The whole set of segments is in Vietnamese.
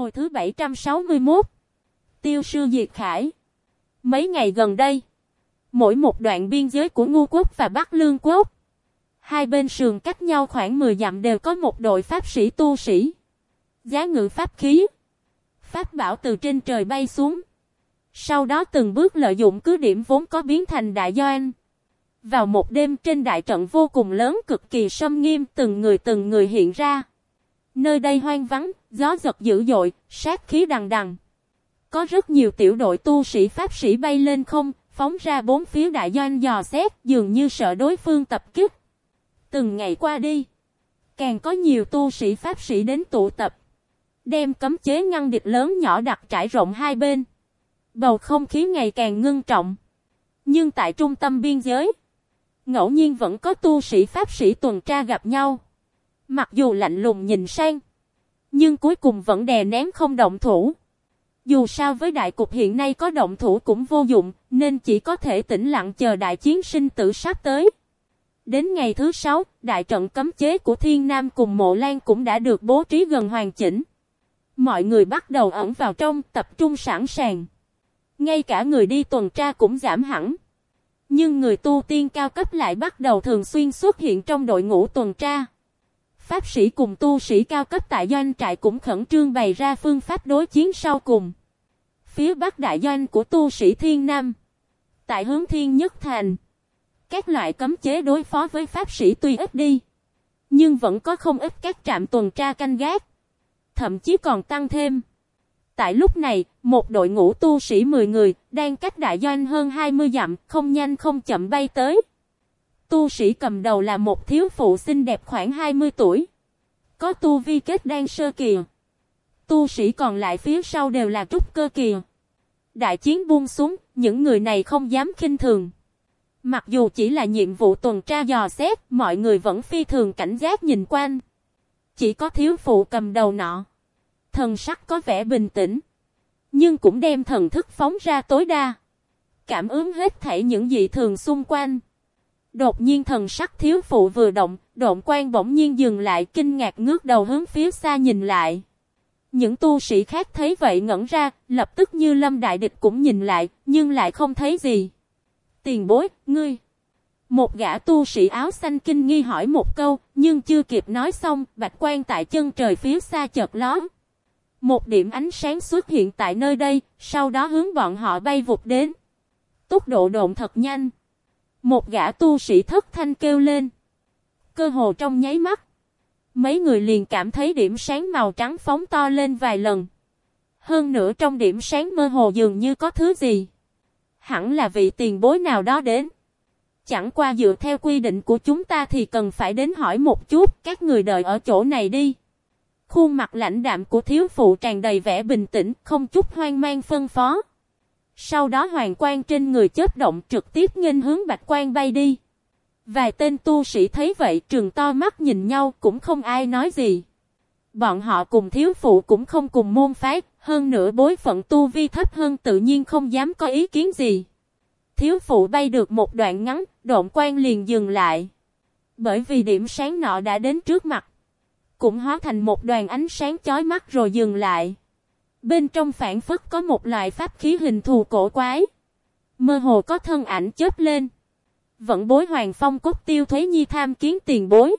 Hồi thứ 761 Tiêu sư Diệt Khải. Mấy ngày gần đây, Mỗi một đoạn biên giới của Ngu Quốc và Bắc Lương Quốc, Hai bên sườn cách nhau khoảng 10 dặm đều có một đội pháp sĩ tu sĩ, Giá ngự pháp khí, Pháp bảo từ trên trời bay xuống. Sau đó từng bước lợi dụng cứ điểm vốn có biến thành đại doanh. Vào một đêm trên đại trận vô cùng lớn cực kỳ sâm nghiêm, từng người từng người hiện ra. Nơi đây hoang vắng, gió giật dữ dội, sát khí đằng đằng. Có rất nhiều tiểu đội tu sĩ pháp sĩ bay lên không, phóng ra bốn phía đại doanh dò xét, dường như sợ đối phương tập kích. Từng ngày qua đi, càng có nhiều tu sĩ pháp sĩ đến tụ tập, đem cấm chế ngăn địch lớn nhỏ đặt trải rộng hai bên. Bầu không khí ngày càng ngưng trọng. Nhưng tại trung tâm biên giới, ngẫu nhiên vẫn có tu sĩ pháp sĩ tuần tra gặp nhau. Mặc dù lạnh lùng nhìn sang, nhưng cuối cùng vẫn đè nén không động thủ. Dù sao với đại cục hiện nay có động thủ cũng vô dụng, nên chỉ có thể tĩnh lặng chờ đại chiến sinh tử sắp tới. Đến ngày thứ sáu, đại trận cấm chế của Thiên Nam cùng Mộ Lan cũng đã được bố trí gần hoàn chỉnh. Mọi người bắt đầu ẩn vào trong, tập trung sẵn sàng. Ngay cả người đi tuần tra cũng giảm hẳn. Nhưng người tu tiên cao cấp lại bắt đầu thường xuyên xuất hiện trong đội ngũ tuần tra. Pháp sĩ cùng tu sĩ cao cấp tại doanh trại cũng khẩn trương bày ra phương pháp đối chiến sau cùng. Phía bắc đại doanh của tu sĩ Thiên Nam. Tại hướng Thiên Nhất Thành. Các loại cấm chế đối phó với pháp sĩ tuy ít đi. Nhưng vẫn có không ít các trạm tuần tra canh gác. Thậm chí còn tăng thêm. Tại lúc này, một đội ngũ tu sĩ 10 người, đang cách đại doanh hơn 20 dặm, không nhanh không chậm bay tới. Tu sĩ cầm đầu là một thiếu phụ xinh đẹp khoảng 20 tuổi. Có tu vi kết đan sơ kỳ. Tu sĩ còn lại phía sau đều là trúc cơ kỳ. Đại chiến buông xuống, những người này không dám khinh thường. Mặc dù chỉ là nhiệm vụ tuần tra dò xét, mọi người vẫn phi thường cảnh giác nhìn quanh. Chỉ có thiếu phụ cầm đầu nọ. Thần sắc có vẻ bình tĩnh. Nhưng cũng đem thần thức phóng ra tối đa. Cảm ứng hết thảy những dị thường xung quanh. Đột nhiên thần sắc thiếu phụ vừa động, độn quan bỗng nhiên dừng lại kinh ngạc ngước đầu hướng phía xa nhìn lại. Những tu sĩ khác thấy vậy ngẩn ra, lập tức như lâm đại địch cũng nhìn lại, nhưng lại không thấy gì. Tiền bối, ngươi. Một gã tu sĩ áo xanh kinh nghi hỏi một câu, nhưng chưa kịp nói xong, bạch quan tại chân trời phía xa chợt lón. Một điểm ánh sáng xuất hiện tại nơi đây, sau đó hướng bọn họ bay vụt đến. Tốc độ độn thật nhanh. Một gã tu sĩ thất thanh kêu lên. Cơ hồ trong nháy mắt. Mấy người liền cảm thấy điểm sáng màu trắng phóng to lên vài lần. Hơn nữa trong điểm sáng mơ hồ dường như có thứ gì. Hẳn là vị tiền bối nào đó đến. Chẳng qua dựa theo quy định của chúng ta thì cần phải đến hỏi một chút các người đợi ở chỗ này đi. Khuôn mặt lãnh đạm của thiếu phụ tràn đầy vẻ bình tĩnh, không chút hoang mang phân phó. Sau đó hoàng quan trên người chết động trực tiếp nghênh hướng bạch quan bay đi. Vài tên tu sĩ thấy vậy trường to mắt nhìn nhau cũng không ai nói gì. Bọn họ cùng thiếu phụ cũng không cùng môn phái, hơn nữa bối phận tu vi thấp hơn tự nhiên không dám có ý kiến gì. Thiếu phụ bay được một đoạn ngắn, độn quan liền dừng lại. Bởi vì điểm sáng nọ đã đến trước mặt. Cũng hóa thành một đoàn ánh sáng chói mắt rồi dừng lại. Bên trong phản phất có một loại pháp khí hình thù cổ quái. Mơ hồ có thân ảnh chớp lên. Vẫn bối hoàng phong cốt tiêu thuế nhi tham kiến tiền bối.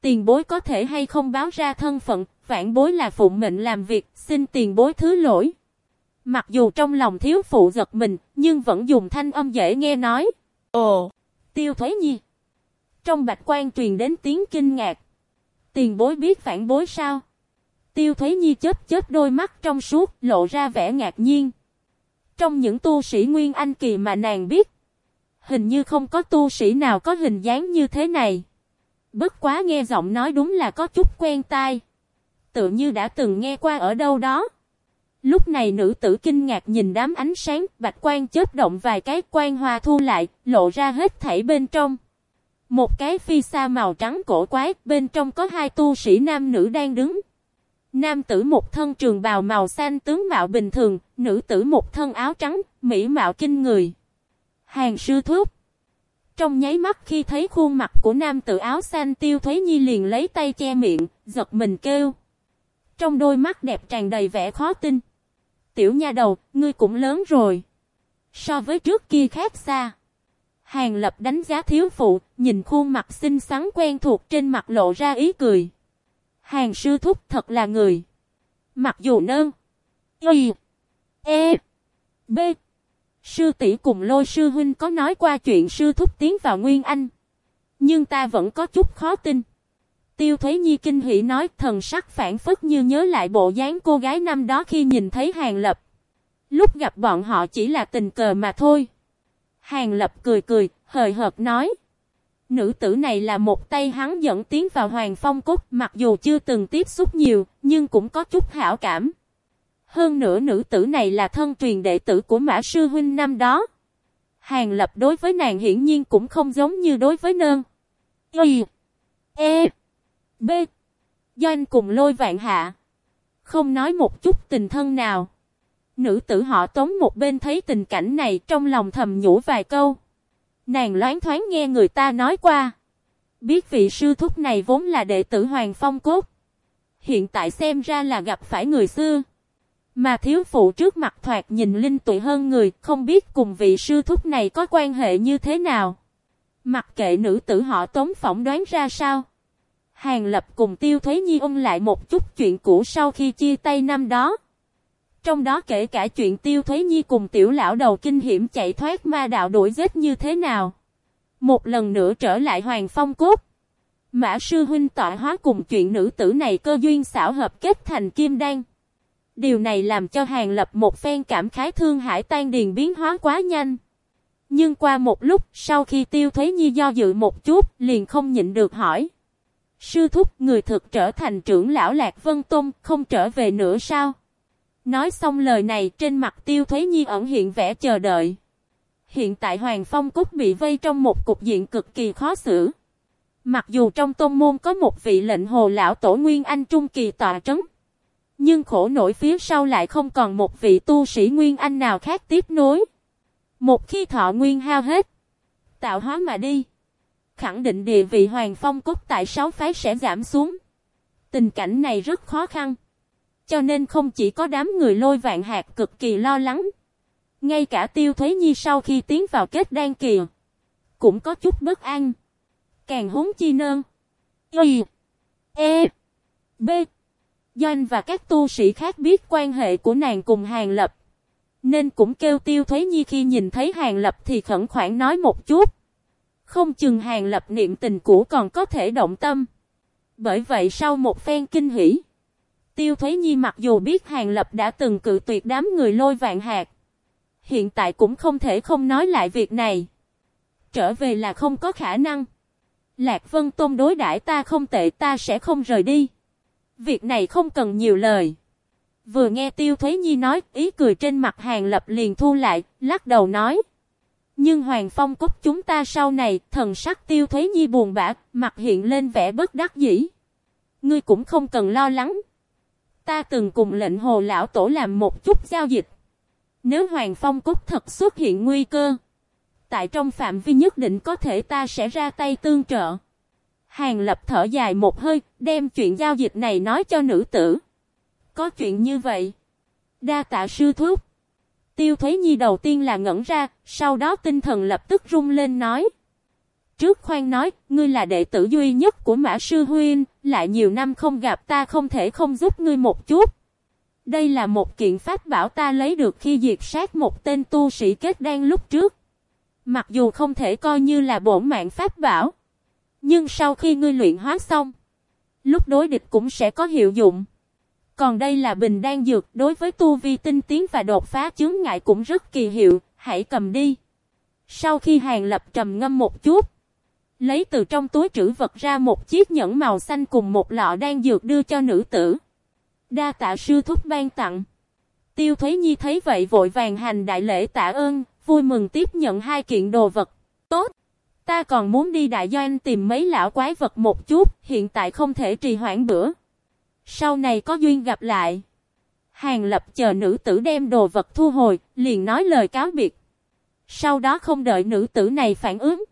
Tiền bối có thể hay không báo ra thân phận, vạn bối là phụ mệnh làm việc, xin tiền bối thứ lỗi. Mặc dù trong lòng thiếu phụ giật mình, nhưng vẫn dùng thanh âm dễ nghe nói. Ồ, tiêu thuế nhi. Trong bạch quan truyền đến tiếng kinh ngạc. Tiền bối biết phản bối sao? Tiêu Thúy Nhi chết chết đôi mắt trong suốt, lộ ra vẻ ngạc nhiên. Trong những tu sĩ Nguyên Anh kỳ mà nàng biết, hình như không có tu sĩ nào có hình dáng như thế này. Bất quá nghe giọng nói đúng là có chút quen tai. Tự như đã từng nghe qua ở đâu đó. Lúc này nữ tử kinh ngạc nhìn đám ánh sáng, bạch quan chết động vài cái quan hoa thu lại, lộ ra hết thảy bên trong. Một cái phi sa màu trắng cổ quái, bên trong có hai tu sĩ nam nữ đang đứng. Nam tử một thân trường bào màu xanh tướng mạo bình thường, nữ tử một thân áo trắng, mỹ mạo kinh người. Hàng sư thúc. Trong nháy mắt khi thấy khuôn mặt của nam tử áo xanh tiêu thuế nhi liền lấy tay che miệng, giật mình kêu. Trong đôi mắt đẹp tràn đầy vẻ khó tin. Tiểu nha đầu, ngươi cũng lớn rồi. So với trước kia khác xa. Hàng lập đánh giá thiếu phụ, nhìn khuôn mặt xinh xắn quen thuộc trên mặt lộ ra ý cười. Hàng sư thúc thật là người. Mặc dù nơn. Y. E. B. Sư tỷ cùng lôi sư huynh có nói qua chuyện sư thúc tiến vào Nguyên Anh. Nhưng ta vẫn có chút khó tin. Tiêu Thúy Nhi kinh hỉ nói thần sắc phản phất như nhớ lại bộ dáng cô gái năm đó khi nhìn thấy Hàng Lập. Lúc gặp bọn họ chỉ là tình cờ mà thôi. Hàng Lập cười cười, hời hợt nói. Nữ tử này là một tay hắn dẫn tiến vào Hoàng Phong Cốt mặc dù chưa từng tiếp xúc nhiều, nhưng cũng có chút hảo cảm. Hơn nữa nữ tử này là thân truyền đệ tử của Mã Sư Huynh năm đó. Hàng Lập đối với nàng hiển nhiên cũng không giống như đối với nơn. Y. E. B. Doanh cùng lôi vạn hạ. Không nói một chút tình thân nào. Nữ tử họ tống một bên thấy tình cảnh này trong lòng thầm nhủ vài câu. Nàng loáng thoáng nghe người ta nói qua. Biết vị sư thúc này vốn là đệ tử Hoàng Phong Cốt. Hiện tại xem ra là gặp phải người xưa. Mà thiếu phụ trước mặt thoạt nhìn linh tuổi hơn người, không biết cùng vị sư thúc này có quan hệ như thế nào. Mặc kệ nữ tử họ tống phỏng đoán ra sao. Hàng Lập cùng Tiêu Thuế Nhi ôm lại một chút chuyện cũ sau khi chia tay năm đó. Trong đó kể cả chuyện Tiêu Thuế Nhi cùng tiểu lão đầu kinh hiểm chạy thoát ma đạo đuổi giết như thế nào. Một lần nữa trở lại Hoàng Phong Cốt. Mã sư huynh tọa hóa cùng chuyện nữ tử này cơ duyên xảo hợp kết thành kim đan. Điều này làm cho Hàng Lập một phen cảm khái thương hải tan điền biến hóa quá nhanh. Nhưng qua một lúc, sau khi Tiêu Thuế Nhi do dự một chút, liền không nhịn được hỏi. Sư thúc người thực trở thành trưởng lão Lạc Vân Tôn, không trở về nữa sao? Nói xong lời này, trên mặt Tiêu Thuế Nhi ẩn hiện vẻ chờ đợi. Hiện tại Hoàng Phong Cúc bị vây trong một cục diện cực kỳ khó xử. Mặc dù trong tôn môn có một vị lệnh hồ lão tổ Nguyên Anh Trung Kỳ tọa trấn. Nhưng khổ nổi phía sau lại không còn một vị tu sĩ Nguyên Anh nào khác tiếp nối. Một khi thọ Nguyên hao hết. Tạo hóa mà đi. Khẳng định địa vị Hoàng Phong cúc tại sáu phái sẽ giảm xuống. Tình cảnh này rất khó khăn. Cho nên không chỉ có đám người lôi vạn hạt cực kỳ lo lắng. Ngay cả tiêu thuế nhi sau khi tiến vào kết đan kỳ. Cũng có chút bất an. Càng huống chi nơn. Y. E. B. Doanh và các tu sĩ khác biết quan hệ của nàng cùng Hàng Lập. Nên cũng kêu tiêu thuế nhi khi nhìn thấy Hàng Lập thì khẩn khoản nói một chút. Không chừng Hàng Lập niệm tình cũ còn có thể động tâm. Bởi vậy sau một phen kinh hỉ. Tiêu Thuế Nhi mặc dù biết Hàng Lập đã từng cự tuyệt đám người lôi vạn hạt. Hiện tại cũng không thể không nói lại việc này. Trở về là không có khả năng. Lạc Vân Tôn đối đãi ta không tệ ta sẽ không rời đi. Việc này không cần nhiều lời. Vừa nghe Tiêu Thuế Nhi nói, ý cười trên mặt Hàng Lập liền thu lại, lắc đầu nói. Nhưng Hoàng Phong cốt chúng ta sau này, thần sắc Tiêu Thuế Nhi buồn bã, mặt hiện lên vẻ bất đắc dĩ. Ngươi cũng không cần lo lắng. Ta từng cùng lệnh hồ lão tổ làm một chút giao dịch. Nếu Hoàng Phong cúc thật xuất hiện nguy cơ, tại trong phạm vi nhất định có thể ta sẽ ra tay tương trợ. Hàng lập thở dài một hơi, đem chuyện giao dịch này nói cho nữ tử. Có chuyện như vậy. Đa tạ sư thúc. Tiêu Thuế Nhi đầu tiên là ngẩn ra, sau đó tinh thần lập tức rung lên nói. Trước khoan nói, ngươi là đệ tử duy nhất của Mã Sư Huynh, lại nhiều năm không gặp ta không thể không giúp ngươi một chút. Đây là một kiện pháp bảo ta lấy được khi diệt sát một tên tu sĩ kết đan lúc trước. Mặc dù không thể coi như là bổn mạng pháp bảo. Nhưng sau khi ngươi luyện hóa xong, lúc đối địch cũng sẽ có hiệu dụng. Còn đây là bình đan dược, đối với tu vi tinh tiến và đột phá chướng ngại cũng rất kỳ hiệu, hãy cầm đi. Sau khi hàng lập trầm ngâm một chút, lấy từ trong túi trữ vật ra một chiếc nhẫn màu xanh cùng một lọ đan dược đưa cho nữ tử. Đa tạ sư thúc ban tặng. Tiêu Thúy Nhi thấy vậy vội vàng hành đại lễ tạ ơn, vui mừng tiếp nhận hai kiện đồ vật. Tốt! Ta còn muốn đi đại doanh tìm mấy lão quái vật một chút, hiện tại không thể trì hoãn bữa. Sau này có duyên gặp lại. Hàng lập chờ nữ tử đem đồ vật thu hồi, liền nói lời cáo biệt. Sau đó không đợi nữ tử này phản ứng.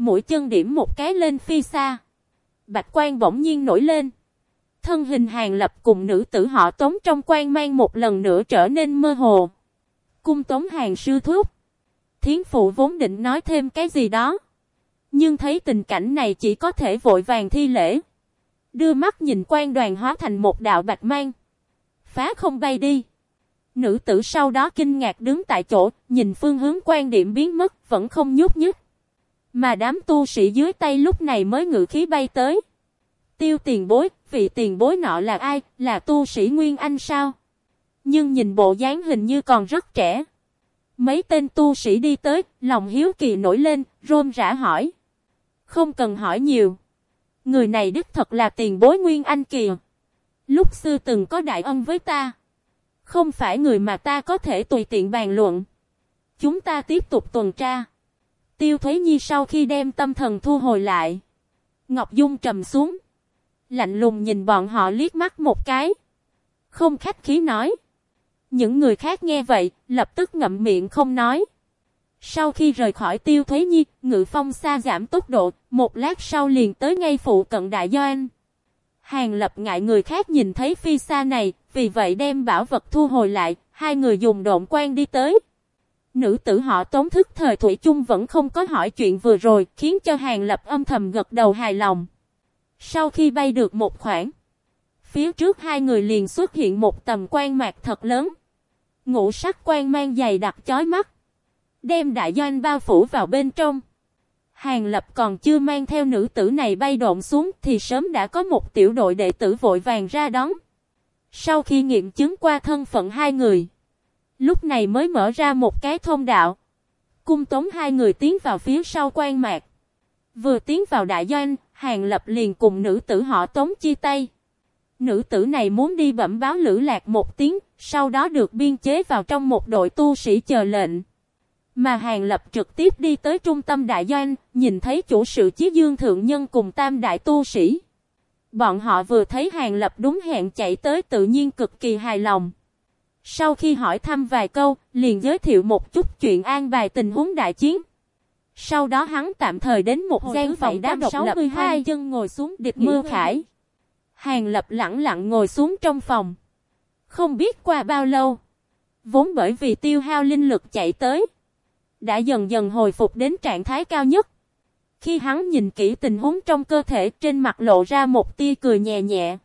Mũi chân điểm một cái lên phi xa. Bạch quan bỗng nhiên nổi lên. Thân hình hàng lập cùng nữ tử họ tống trong quan mang một lần nữa trở nên mơ hồ. Cung tống hàng sư thúc. Thiến phụ vốn định nói thêm cái gì đó. Nhưng thấy tình cảnh này chỉ có thể vội vàng thi lễ. Đưa mắt nhìn quan đoàn hóa thành một đạo bạch mang. Phá không bay đi. Nữ tử sau đó kinh ngạc đứng tại chỗ, nhìn phương hướng quan điểm biến mất, vẫn không nhúc nhích. Mà đám tu sĩ dưới tay lúc này mới ngự khí bay tới. Tiêu tiền bối, vị tiền bối nọ là ai, là tu sĩ Nguyên Anh sao? Nhưng nhìn bộ dáng hình như còn rất trẻ. Mấy tên tu sĩ đi tới, lòng hiếu kỳ nổi lên, rôm rã hỏi. Không cần hỏi nhiều. Người này đích thật là tiền bối Nguyên Anh kìa. Lúc xưa từng có đại ân với ta. Không phải người mà ta có thể tùy tiện bàn luận. Chúng ta tiếp tục tuần tra. Tiêu Thúy Nhi sau khi đem tâm thần thu hồi lại. Ngọc Dung trầm xuống. Lạnh lùng nhìn bọn họ liếc mắt một cái. Không khách khí nói. Những người khác nghe vậy, lập tức ngậm miệng không nói. Sau khi rời khỏi tiêu thuế nhi, ngự phong xa giảm tốc độ, một lát sau liền tới ngay phụ cận đại doan. Hàng lập ngại người khác nhìn thấy phi xa này, vì vậy đem bảo vật thu hồi lại, hai người dùng độn quan đi tới. Nữ tử họ tốn thức thời Thủy chung vẫn không có hỏi chuyện vừa rồi, khiến cho hàng lập âm thầm gật đầu hài lòng. Sau khi bay được một khoảng, phía trước hai người liền xuất hiện một tầm quan mạc thật lớn. Ngũ sắc quan mang dày đặc chói mắt. Đem đại doanh bao phủ vào bên trong. Hàng lập còn chưa mang theo nữ tử này bay độn xuống thì sớm đã có một tiểu đội đệ tử vội vàng ra đón. Sau khi nghiệm chứng qua thân phận hai người. Lúc này mới mở ra một cái thông đạo. Cung tống hai người tiến vào phía sau quan mạc. Vừa tiến vào đại doanh, hàng lập liền cùng nữ tử họ tống chia tay. Nữ tử này muốn đi bẩm báo lữ lạc một tiếng, sau đó được biên chế vào trong một đội tu sĩ chờ lệnh. Mà Hàng Lập trực tiếp đi tới trung tâm đại doanh, nhìn thấy chủ sự chí dương thượng nhân cùng tam đại tu sĩ. Bọn họ vừa thấy Hàng Lập đúng hẹn chạy tới tự nhiên cực kỳ hài lòng. Sau khi hỏi thăm vài câu, liền giới thiệu một chút chuyện an bài tình huống đại chiến. Sau đó hắn tạm thời đến một Hồi gian phòng đá độc lập hai chân ngồi xuống địch mưa khải. Hàng Lập lặng lặng ngồi xuống trong phòng. Không biết qua bao lâu. Vốn bởi vì tiêu hao linh lực chạy tới đã dần dần hồi phục đến trạng thái cao nhất. Khi hắn nhìn kỹ tình huống trong cơ thể trên mặt lộ ra một tia cười nhẹ nhẹ.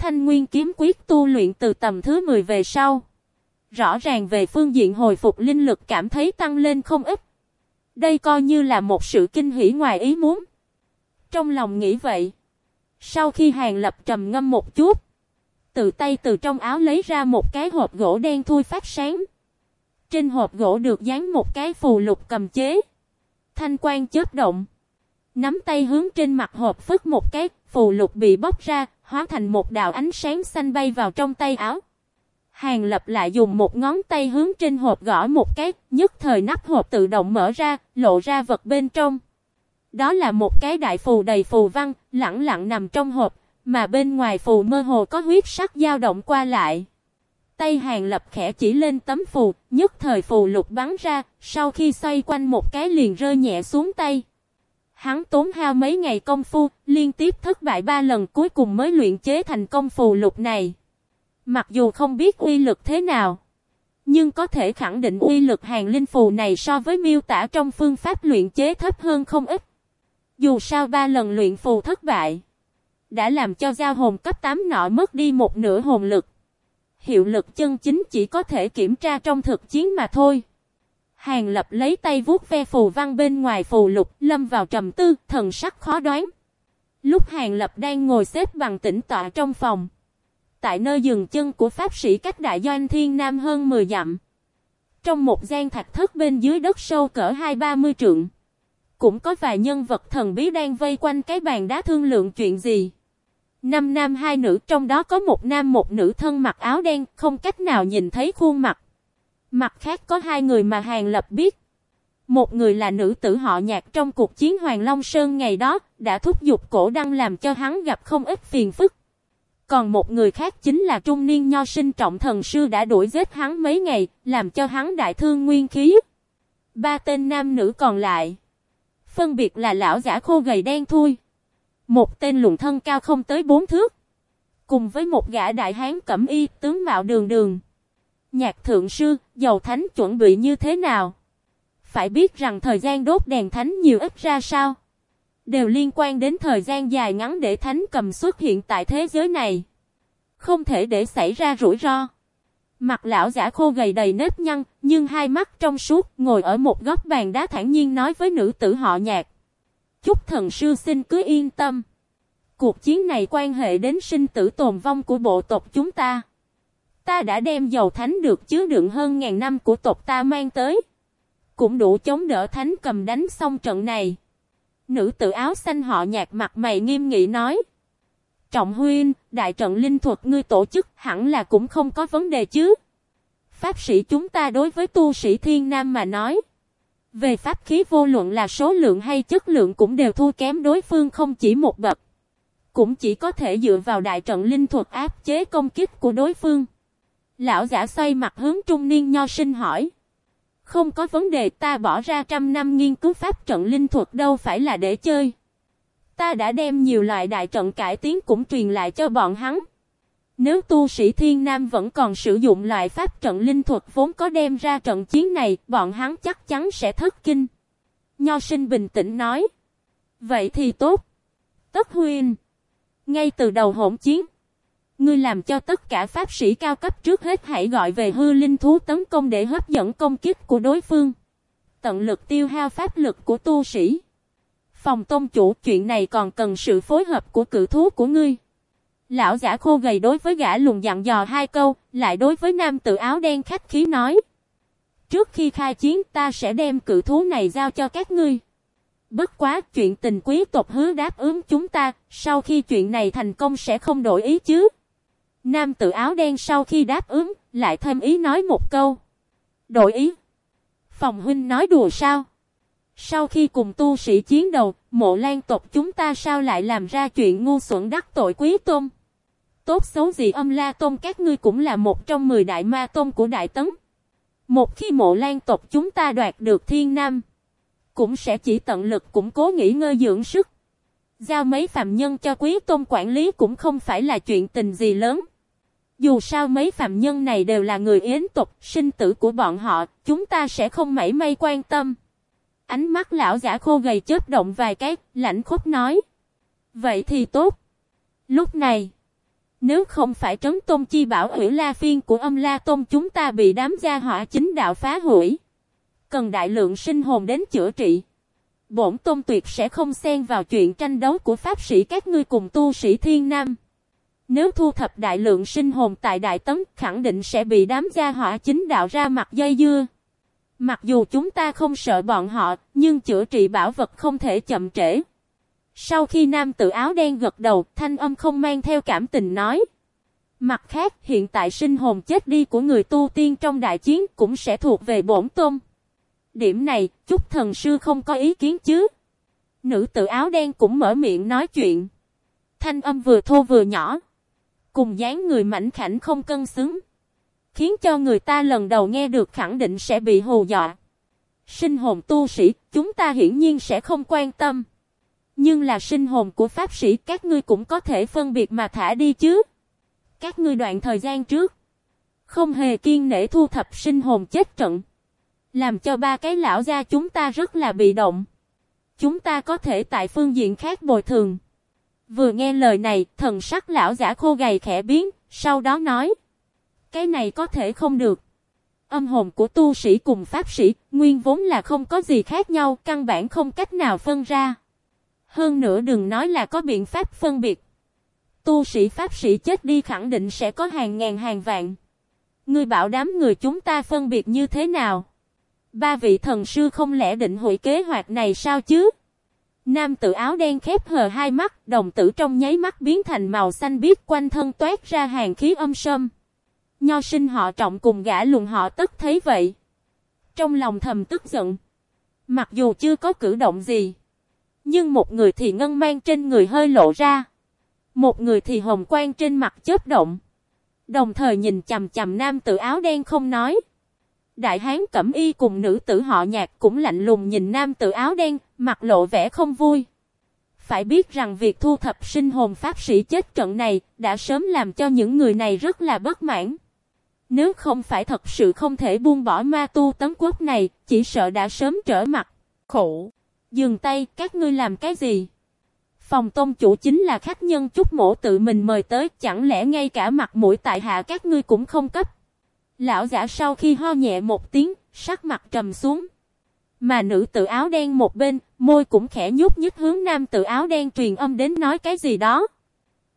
Thanh nguyên kiếm quyết tu luyện từ tầm thứ 10 về sau. Rõ ràng về phương diện hồi phục linh lực cảm thấy tăng lên không ít. Đây coi như là một sự kinh hỉ ngoài ý muốn. Trong lòng nghĩ vậy. Sau khi hàng lập trầm ngâm một chút. Từ tay từ trong áo lấy ra một cái hộp gỗ đen thui phát sáng. Trên hộp gỗ được dán một cái phù lục cầm chế. Thanh quan chớp động. Nắm tay hướng trên mặt hộp phức một cái, phù lục bị bóc ra, hóa thành một đạo ánh sáng xanh bay vào trong tay áo. Hàng lập lại dùng một ngón tay hướng trên hộp gõ một cái, nhất thời nắp hộp tự động mở ra, lộ ra vật bên trong. Đó là một cái đại phù đầy phù văn, lặng lặng nằm trong hộp, mà bên ngoài phù mơ hồ có huyết sắc dao động qua lại. Tay hàng lập khẽ chỉ lên tấm phù, nhất thời phù lục bắn ra, sau khi xoay quanh một cái liền rơi nhẹ xuống tay. Hắn tốn hao mấy ngày công phu, liên tiếp thất bại ba lần cuối cùng mới luyện chế thành công phù lục này. Mặc dù không biết uy lực thế nào, nhưng có thể khẳng định uy lực hàng linh phù này so với miêu tả trong phương pháp luyện chế thấp hơn không ít. Dù sao ba lần luyện phù thất bại, đã làm cho giao hồn cấp 8 nọ mất đi một nửa hồn lực. Hiệu lực chân chính chỉ có thể kiểm tra trong thực chiến mà thôi. Hàng lập lấy tay vuốt ve phù văn bên ngoài phù lục, lâm vào trầm tư, thần sắc khó đoán. Lúc hàng lập đang ngồi xếp bằng tĩnh tọa trong phòng. Tại nơi dừng chân của pháp sĩ cách đại doanh thiên nam hơn 10 dặm. Trong một gian thạch thất bên dưới đất sâu cỡ hai ba mươi trượng. Cũng có vài nhân vật thần bí đang vây quanh cái bàn đá thương lượng chuyện gì. Năm nam hai nữ trong đó có một nam một nữ thân mặc áo đen không cách nào nhìn thấy khuôn mặt. Mặt khác có hai người mà Hàng Lập biết. Một người là nữ tử họ nhạc trong cuộc chiến Hoàng Long Sơn ngày đó đã thúc giục cổ đăng làm cho hắn gặp không ít phiền phức. Còn một người khác chính là trung niên nho sinh trọng thần sư đã đuổi giết hắn mấy ngày, làm cho hắn đại thương nguyên khí. Ba tên nam nữ còn lại. Phân biệt là lão giả khô gầy đen thui. Một tên lùng thân cao không tới bốn thước. Cùng với một gã đại hán cẩm y tướng mạo đường đường. Nhạc thượng sư, dầu thánh chuẩn bị như thế nào? Phải biết rằng thời gian đốt đèn thánh nhiều ít ra sao? Đều liên quan đến thời gian dài ngắn để thánh cầm xuất hiện tại thế giới này. Không thể để xảy ra rủi ro. Mặt lão giả khô gầy đầy nếp nhăn, nhưng hai mắt trong suốt, ngồi ở một góc bàn đá thản nhiên nói với nữ tử họ nhạc. Chúc thần sư xin cứ yên tâm. Cuộc chiến này quan hệ đến sinh tử tồn vong của bộ tộc chúng ta. Ta đã đem dầu thánh được chứa đựng hơn ngàn năm của tộc ta mang tới. Cũng đủ chống đỡ thánh cầm đánh xong trận này. Nữ tử áo xanh họ nhạt mặt mày nghiêm nghị nói. Trọng huyên, đại trận linh thuật ngươi tổ chức hẳn là cũng không có vấn đề chứ. Pháp sĩ chúng ta đối với tu sĩ thiên nam mà nói. Về pháp khí vô luận là số lượng hay chất lượng cũng đều thua kém đối phương không chỉ một bậc. Cũng chỉ có thể dựa vào đại trận linh thuật áp chế công kích của đối phương. Lão giả xoay mặt hướng trung niên nho sinh hỏi. Không có vấn đề ta bỏ ra trăm năm nghiên cứu pháp trận linh thuật đâu phải là để chơi. Ta đã đem nhiều loại đại trận cải tiến cũng truyền lại cho bọn hắn. Nếu tu sĩ Thiên Nam vẫn còn sử dụng loại pháp trận linh thuật vốn có đem ra trận chiến này, bọn hắn chắc chắn sẽ thất kinh. Nho sinh bình tĩnh nói. Vậy thì tốt. Tất huyên. Ngay từ đầu hỗn chiến. Ngươi làm cho tất cả pháp sĩ cao cấp trước hết hãy gọi về hư linh thú tấn công để hấp dẫn công kích của đối phương. Tận lực tiêu hao pháp lực của tu sĩ. Phòng tôn chủ chuyện này còn cần sự phối hợp của cự thú của ngươi. Lão giả khô gầy đối với gã lùng dặn dò hai câu, lại đối với nam tự áo đen khách khí nói. Trước khi khai chiến ta sẽ đem cự thú này giao cho các ngươi. Bất quá chuyện tình quý tộc hứa đáp ứng chúng ta, sau khi chuyện này thành công sẽ không đổi ý chứ. Nam tử áo đen sau khi đáp ứng, lại thêm ý nói một câu. Đổi ý. Phòng huynh nói đùa sao? Sau khi cùng tu sĩ chiến đầu, mộ lan tộc chúng ta sao lại làm ra chuyện ngu xuẩn đắc tội quý tôn? Tốt xấu gì âm la tôn các ngươi cũng là một trong mười đại ma tôn của đại tấn. Một khi mộ lan tộc chúng ta đoạt được thiên nam, cũng sẽ chỉ tận lực củng cố nghỉ ngơi dưỡng sức. Giao mấy phạm nhân cho quý tôn quản lý cũng không phải là chuyện tình gì lớn. Dù sao mấy phạm nhân này đều là người yến tộc, sinh tử của bọn họ, chúng ta sẽ không mảy may quan tâm. Ánh mắt lão giả khô gầy chớp động vài cái, lạnh khúc nói. Vậy thì tốt. Lúc này, nếu không phải trấn tôn chi bảo hủy la phiên của âm la tôn chúng ta bị đám gia họa chính đạo phá hủy. Cần đại lượng sinh hồn đến chữa trị. Bổn tôn tuyệt sẽ không xen vào chuyện tranh đấu của pháp sĩ các ngươi cùng tu sĩ thiên nam. Nếu thu thập đại lượng sinh hồn tại Đại tấm khẳng định sẽ bị đám gia hỏa chính đạo ra mặt dây dưa. Mặc dù chúng ta không sợ bọn họ, nhưng chữa trị bảo vật không thể chậm trễ. Sau khi nam tự áo đen gật đầu, thanh âm không mang theo cảm tình nói. Mặt khác, hiện tại sinh hồn chết đi của người tu tiên trong đại chiến cũng sẽ thuộc về bổn tôn. Điểm này, chúc thần sư không có ý kiến chứ. Nữ tự áo đen cũng mở miệng nói chuyện. Thanh âm vừa thô vừa nhỏ. Cùng dáng người mảnh khảnh không cân xứng. Khiến cho người ta lần đầu nghe được khẳng định sẽ bị hù dọa. Sinh hồn tu sĩ, chúng ta hiển nhiên sẽ không quan tâm. Nhưng là sinh hồn của pháp sĩ các ngươi cũng có thể phân biệt mà thả đi chứ. Các ngươi đoạn thời gian trước. Không hề kiên nể thu thập sinh hồn chết trận. Làm cho ba cái lão gia chúng ta rất là bị động. Chúng ta có thể tại phương diện khác bồi thường. Vừa nghe lời này, thần sắc lão giả khô gầy khẽ biến, sau đó nói. Cái này có thể không được. Âm hồn của tu sĩ cùng pháp sĩ, nguyên vốn là không có gì khác nhau, căn bản không cách nào phân ra. Hơn nữa đừng nói là có biện pháp phân biệt. Tu sĩ pháp sĩ chết đi khẳng định sẽ có hàng ngàn hàng vạn. Ngươi bảo đám người chúng ta phân biệt như thế nào? Ba vị thần sư không lẽ định hủy kế hoạch này sao chứ? Nam tử áo đen khép hờ hai mắt, đồng tử trong nháy mắt biến thành màu xanh biếc quanh thân toát ra hàng khí âm sâm. Nho sinh họ trọng cùng gã lùng họ tức thấy vậy. Trong lòng thầm tức giận. Mặc dù chưa có cử động gì. Nhưng một người thì ngân mang trên người hơi lộ ra. Một người thì hồng quang trên mặt chớp động. Đồng thời nhìn chầm chầm nam tử áo đen không nói. Đại hán cẩm y cùng nữ tử họ nhạc cũng lạnh lùng nhìn nam tử áo đen, mặt lộ vẻ không vui. Phải biết rằng việc thu thập sinh hồn pháp sĩ chết trận này đã sớm làm cho những người này rất là bất mãn. Nếu không phải thật sự không thể buông bỏ ma tu tấm quốc này, chỉ sợ đã sớm trở mặt. Khổ! Dừng tay, các ngươi làm cái gì? Phòng tôn chủ chính là khách nhân chút mổ tự mình mời tới, chẳng lẽ ngay cả mặt mũi tại hạ các ngươi cũng không cấp? Lão giả sau khi ho nhẹ một tiếng, sắc mặt trầm xuống. Mà nữ tự áo đen một bên, môi cũng khẽ nhúc nhích hướng nam tự áo đen truyền âm đến nói cái gì đó.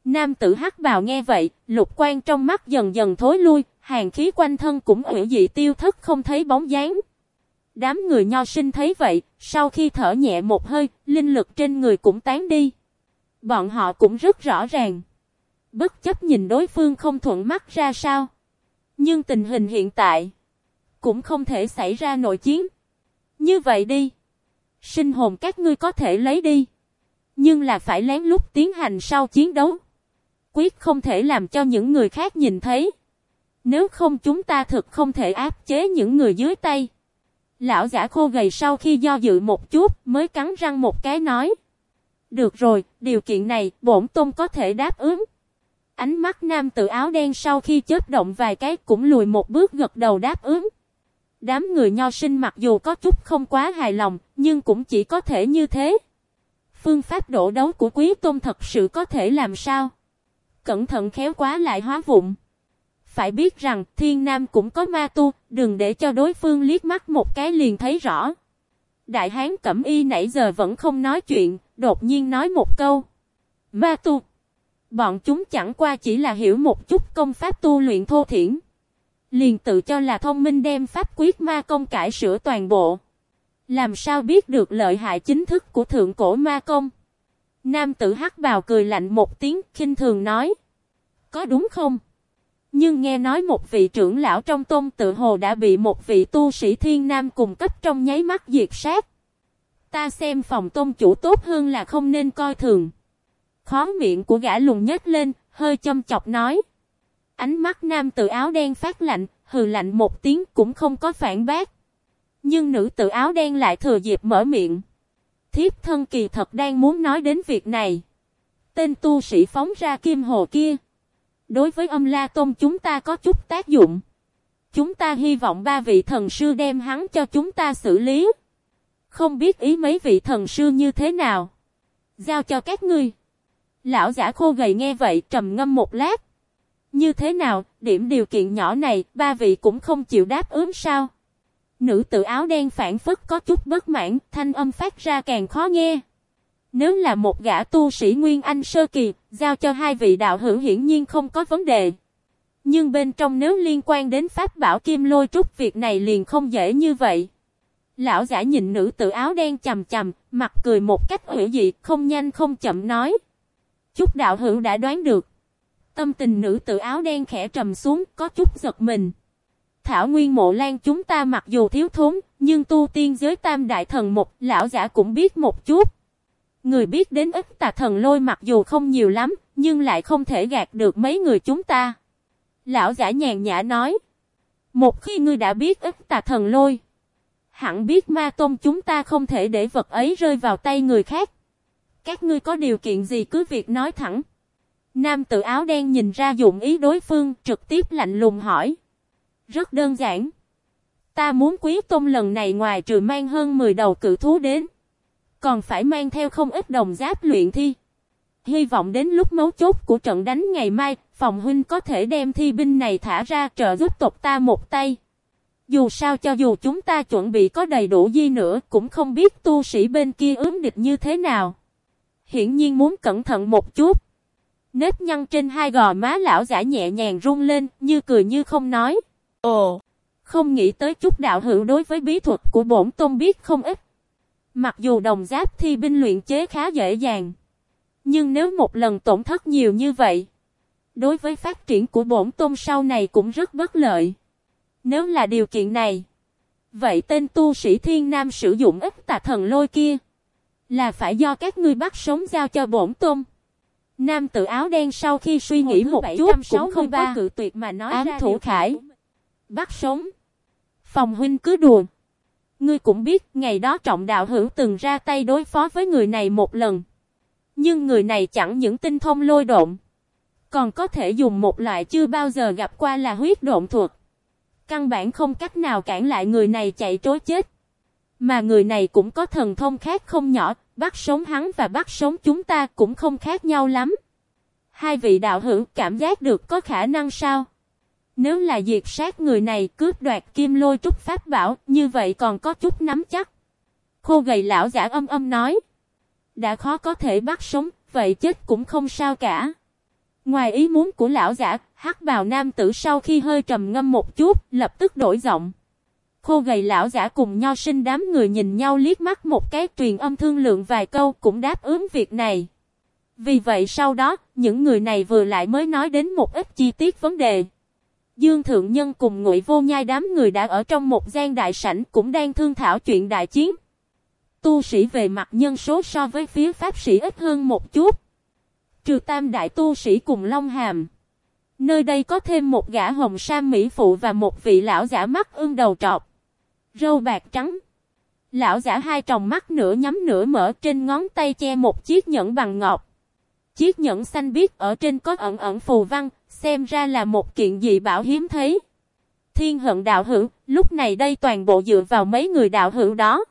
Nam tử hắc bào nghe vậy, lục quan trong mắt dần dần thối lui, hàng khí quanh thân cũng ủy dị tiêu thất không thấy bóng dáng. Đám người nho sinh thấy vậy, sau khi thở nhẹ một hơi, linh lực trên người cũng tán đi. Bọn họ cũng rất rõ ràng. Bất chấp nhìn đối phương không thuận mắt ra sao. Nhưng tình hình hiện tại, cũng không thể xảy ra nội chiến. Như vậy đi. Sinh hồn các ngươi có thể lấy đi. Nhưng là phải lén lút tiến hành sau chiến đấu. Quyết không thể làm cho những người khác nhìn thấy. Nếu không chúng ta thực không thể áp chế những người dưới tay. Lão giả khô gầy sau khi do dự một chút mới cắn răng một cái nói. Được rồi, điều kiện này bổn tôn có thể đáp ứng. Ánh mắt nam tử áo đen sau khi chớp động vài cái cũng lùi một bước gật đầu đáp ứng. Đám người nho sinh mặc dù có chút không quá hài lòng, nhưng cũng chỉ có thể như thế. Phương pháp đổ đấu của quý tôn thật sự có thể làm sao? Cẩn thận khéo quá lại hóa vụn. Phải biết rằng thiên nam cũng có ma tu, đừng để cho đối phương liếc mắt một cái liền thấy rõ. Đại hán cẩm y nãy giờ vẫn không nói chuyện, đột nhiên nói một câu. Ma tu. Bọn chúng chẳng qua chỉ là hiểu một chút công pháp tu luyện thô thiển. Liền tự cho là thông minh đem pháp quyết ma công cải sửa toàn bộ. Làm sao biết được lợi hại chính thức của thượng cổ ma công? Nam tử hắc bào cười lạnh một tiếng, khinh thường nói. Có đúng không? Nhưng nghe nói một vị trưởng lão trong tôn tự hồ đã bị một vị tu sĩ thiên nam cùng cấp trong nháy mắt diệt sát. Ta xem phòng tôn chủ tốt hơn là không nên coi thường. Khó miệng của gã lùng nhếch lên, hơi châm chọc nói. Ánh mắt nam tự áo đen phát lạnh, hừ lạnh một tiếng cũng không có phản bác. Nhưng nữ tự áo đen lại thừa dịp mở miệng. Thiếp thân kỳ thật đang muốn nói đến việc này. Tên tu sĩ phóng ra kim hồ kia. Đối với âm la tôn chúng ta có chút tác dụng. Chúng ta hy vọng ba vị thần sư đem hắn cho chúng ta xử lý. Không biết ý mấy vị thần sư như thế nào. Giao cho các ngươi. Lão giả khô gầy nghe vậy trầm ngâm một lát. Như thế nào, điểm điều kiện nhỏ này, ba vị cũng không chịu đáp ứng sao? Nữ tự áo đen phản phất có chút bất mãn, thanh âm phát ra càng khó nghe. Nếu là một gã tu sĩ Nguyên Anh Sơ Kỳ, giao cho hai vị đạo hữu hiển nhiên không có vấn đề. Nhưng bên trong nếu liên quan đến pháp bảo kim lôi trúc việc này liền không dễ như vậy. Lão giả nhìn nữ tự áo đen chầm chầm, mặt cười một cách hữu dị, không nhanh không chậm nói. Chúc đạo hữu đã đoán được. Tâm tình nữ tự áo đen khẽ trầm xuống, có chút giật mình. Thảo Nguyên Mộ Lan chúng ta mặc dù thiếu thốn, nhưng tu tiên giới tam đại thần một, lão giả cũng biết một chút. Người biết đến ít tà thần lôi mặc dù không nhiều lắm, nhưng lại không thể gạt được mấy người chúng ta. Lão giả nhàn nhã nói. Một khi ngươi đã biết ít tà thần lôi, hẳn biết ma tôn chúng ta không thể để vật ấy rơi vào tay người khác. Các ngươi có điều kiện gì cứ việc nói thẳng. Nam tự áo đen nhìn ra dụng ý đối phương trực tiếp lạnh lùng hỏi. Rất đơn giản. Ta muốn quý tôn lần này ngoài trừ mang hơn 10 đầu cự thú đến. Còn phải mang theo không ít đồng giáp luyện thi. Hy vọng đến lúc mấu chốt của trận đánh ngày mai, phòng huynh có thể đem thi binh này thả ra trợ giúp tộc ta một tay. Dù sao cho dù chúng ta chuẩn bị có đầy đủ gì nữa cũng không biết tu sĩ bên kia ứng địch như thế nào. Hiển nhiên muốn cẩn thận một chút. Nếp nhăn trên hai gò má lão giả nhẹ nhàng rung lên, như cười như không nói. Ồ, không nghĩ tới chút đạo hữu đối với bí thuật của bổn tôn biết không ít. Mặc dù đồng giáp thi binh luyện chế khá dễ dàng. Nhưng nếu một lần tổn thất nhiều như vậy, đối với phát triển của bổn tôn sau này cũng rất bất lợi. Nếu là điều kiện này, vậy tên tu sĩ thiên nam sử dụng ít tà thần lôi kia, là phải do các ngươi bắt sống giao cho bổn tôn. Nam tự áo đen sau khi suy nghĩ một chút cũng không có cự tuyệt mà nói ám thủ khải. Bắt sống. Phòng huynh cứ đùa. Ngươi cũng biết ngày đó trọng đạo hữu từng ra tay đối phó với người này một lần. Nhưng người này chẳng những tinh thông lôi độn, còn có thể dùng một loại chưa bao giờ gặp qua là huyết độn thuật. Căn bản không cách nào cản lại người này chạy trối chết. Mà người này cũng có thần thông khác không nhỏ, bắt sống hắn và bắt sống chúng ta cũng không khác nhau lắm. Hai vị đạo hữu cảm giác được có khả năng sao? Nếu là diệt sát người này cướp đoạt kim lôi trúc pháp bảo, như vậy còn có chút nắm chắc. Khô gầy lão giả âm âm nói. Đã khó có thể bắt sống, vậy chết cũng không sao cả. Ngoài ý muốn của lão giả, hắc bào nam tử sau khi hơi trầm ngâm một chút, lập tức đổi giọng. Khô gầy lão giả cùng nho sinh đám người nhìn nhau liếc mắt một cái truyền âm thương lượng vài câu cũng đáp ứng việc này. Vì vậy sau đó, những người này vừa lại mới nói đến một ít chi tiết vấn đề. Dương Thượng Nhân cùng Ngụy Vô Nhai đám người đã ở trong một gian đại sảnh cũng đang thương thảo chuyện đại chiến. Tu sĩ về mặt nhân số so với phía Pháp sĩ ít hơn một chút. Trừ tam đại tu sĩ cùng Long Hàm. Nơi đây có thêm một gã hồng sam mỹ phụ và một vị lão giả mắt ương đầu trọc. Râu bạc trắng. Lão giả hai tròng mắt nửa nhắm nửa mở trên ngón tay che một chiếc nhẫn bằng ngọc. Chiếc nhẫn xanh biếc ở trên có ẩn ẩn phù văn, xem ra là một kiện dị bảo hiếm thấy. Thiên hận đạo hữu, lúc này đây toàn bộ dựa vào mấy người đạo hữu đó.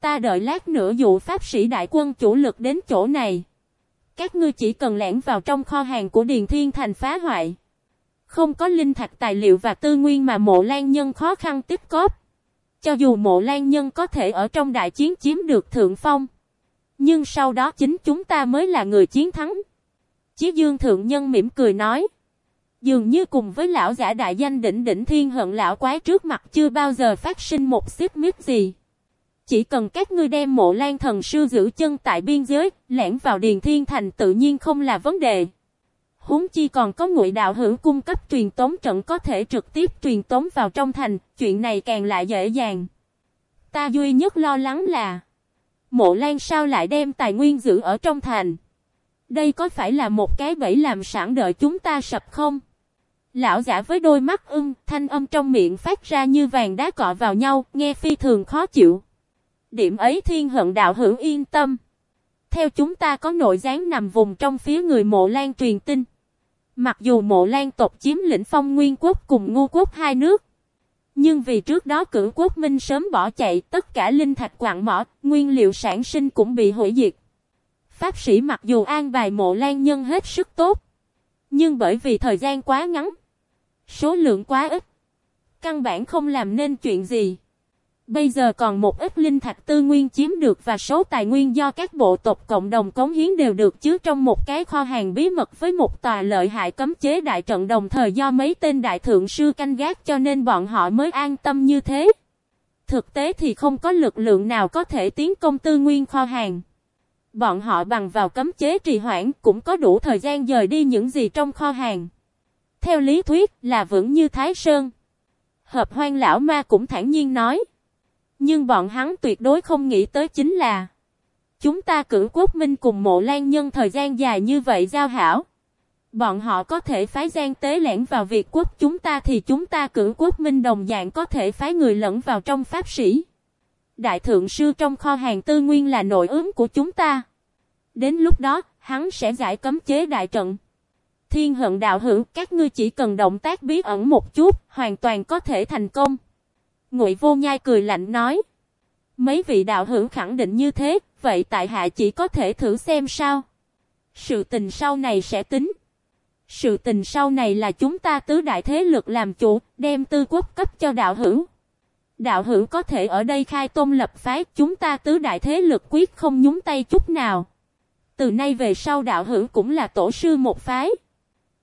Ta đợi lát nữa dụ pháp sĩ đại quân chủ lực đến chỗ này. Các ngươi chỉ cần lẻn vào trong kho hàng của Điền Thiên Thành phá hoại. Không có linh thạch tài liệu và tư nguyên mà mộ lan nhân khó khăn tiếp cóp. Cho dù mộ lan nhân có thể ở trong đại chiến chiếm được thượng phong. Nhưng sau đó chính chúng ta mới là người chiến thắng. Chí dương thượng nhân mỉm cười nói. Dường như cùng với lão giả đại danh đỉnh đỉnh thiên hận lão quái trước mặt chưa bao giờ phát sinh một xích miết gì. Chỉ cần các ngươi đem mộ lan thần sư giữ chân tại biên giới, lẻn vào điền thiên thành tự nhiên không là vấn đề. Huống chi còn có ngụy đạo hữu cung cấp truyền tống trận có thể trực tiếp truyền tống vào trong thành, chuyện này càng lại dễ dàng. Ta duy nhất lo lắng là Mộ Lan sao lại đem tài nguyên giữ ở trong thành? Đây có phải là một cái bẫy làm sẵn đợi chúng ta sập không? Lão giả với đôi mắt ưng, thanh âm trong miệng phát ra như vàng đá cọ vào nhau, nghe phi thường khó chịu. Điểm ấy thiên hận đạo hữu yên tâm. Theo chúng ta có nội gián nằm vùng trong phía người mộ lan truyền tin. Mặc dù mộ lan tộc chiếm lĩnh phong nguyên quốc cùng ngu quốc hai nước. Nhưng vì trước đó cử quốc minh sớm bỏ chạy, tất cả linh thạch quạng mỏ, nguyên liệu sản sinh cũng bị hủy diệt. Pháp sĩ mặc dù an bài mộ lan nhân hết sức tốt, nhưng bởi vì thời gian quá ngắn, số lượng quá ít, căn bản không làm nên chuyện gì. Bây giờ còn một ít linh thạch tư nguyên chiếm được và số tài nguyên do các bộ tộc cộng đồng cống hiến đều được chứa trong một cái kho hàng bí mật với một tòa lợi hại cấm chế đại trận đồng thời do mấy tên đại thượng sư canh gác cho nên bọn họ mới an tâm như thế. Thực tế thì không có lực lượng nào có thể tiến công tư nguyên kho hàng. Bọn họ bằng vào cấm chế trì hoãn cũng có đủ thời gian dời đi những gì trong kho hàng. Theo lý thuyết là vững như Thái Sơn. Hợp hoang lão ma cũng thản nhiên nói. Nhưng bọn hắn tuyệt đối không nghĩ tới chính là Chúng ta cử quốc minh cùng mộ lan nhân thời gian dài như vậy giao hảo. Bọn họ có thể phái gian tế lẻn vào việc quốc chúng ta thì chúng ta cử quốc minh đồng dạng có thể phái người lẫn vào trong pháp sĩ. Đại thượng sư trong kho hàng tư nguyên là nội ứng của chúng ta. Đến lúc đó, hắn sẽ giải cấm chế đại trận. Thiên hận đạo hữu, các ngươi chỉ cần động tác bí ẩn một chút, hoàn toàn có thể thành công. Ngụy Vô Nhai cười lạnh nói. Mấy vị đạo hữu khẳng định như thế, vậy tại hạ chỉ có thể thử xem sao. Sự tình sau này sẽ tính. Sự tình sau này là chúng ta tứ đại thế lực làm chủ, đem tư quốc cấp cho đạo hữu. Đạo hữu có thể ở đây khai tôn lập phái, chúng ta tứ đại thế lực quyết không nhúng tay chút nào. Từ nay về sau đạo hữu cũng là tổ sư một phái.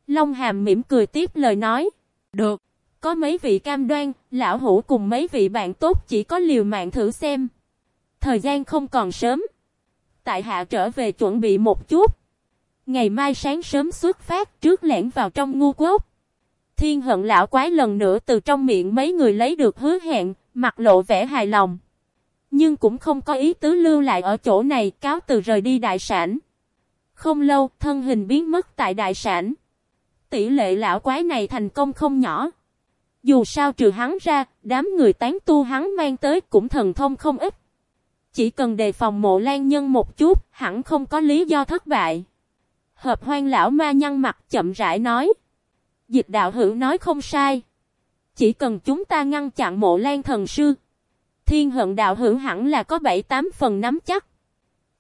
Long Hàm mỉm cười tiếp lời nói. Được. Có mấy vị cam đoan, lão hủ cùng mấy vị bạn tốt chỉ có liều mạng thử xem. Thời gian không còn sớm. Tại hạ trở về chuẩn bị một chút. Ngày mai sáng sớm xuất phát trước lẻn vào trong ngu quốc. Thiên hận lão quái lần nữa từ trong miệng mấy người lấy được hứa hẹn, mặt lộ vẻ hài lòng. Nhưng cũng không có ý tứ lưu lại ở chỗ này cáo từ rời đi đại sản. Không lâu, thân hình biến mất tại đại sản. Tỷ lệ lão quái này thành công không nhỏ. Dù sao trừ hắn ra, đám người tán tu hắn mang tới cũng thần thông không ít. Chỉ cần đề phòng mộ lan nhân một chút, hẳn không có lý do thất bại. Hợp hoang lão ma nhăn mặt chậm rãi nói. Dịch đạo hữu nói không sai. Chỉ cần chúng ta ngăn chặn mộ lan thần sư. Thiên hận đạo hữu hẳn là có 7-8 phần nắm chắc.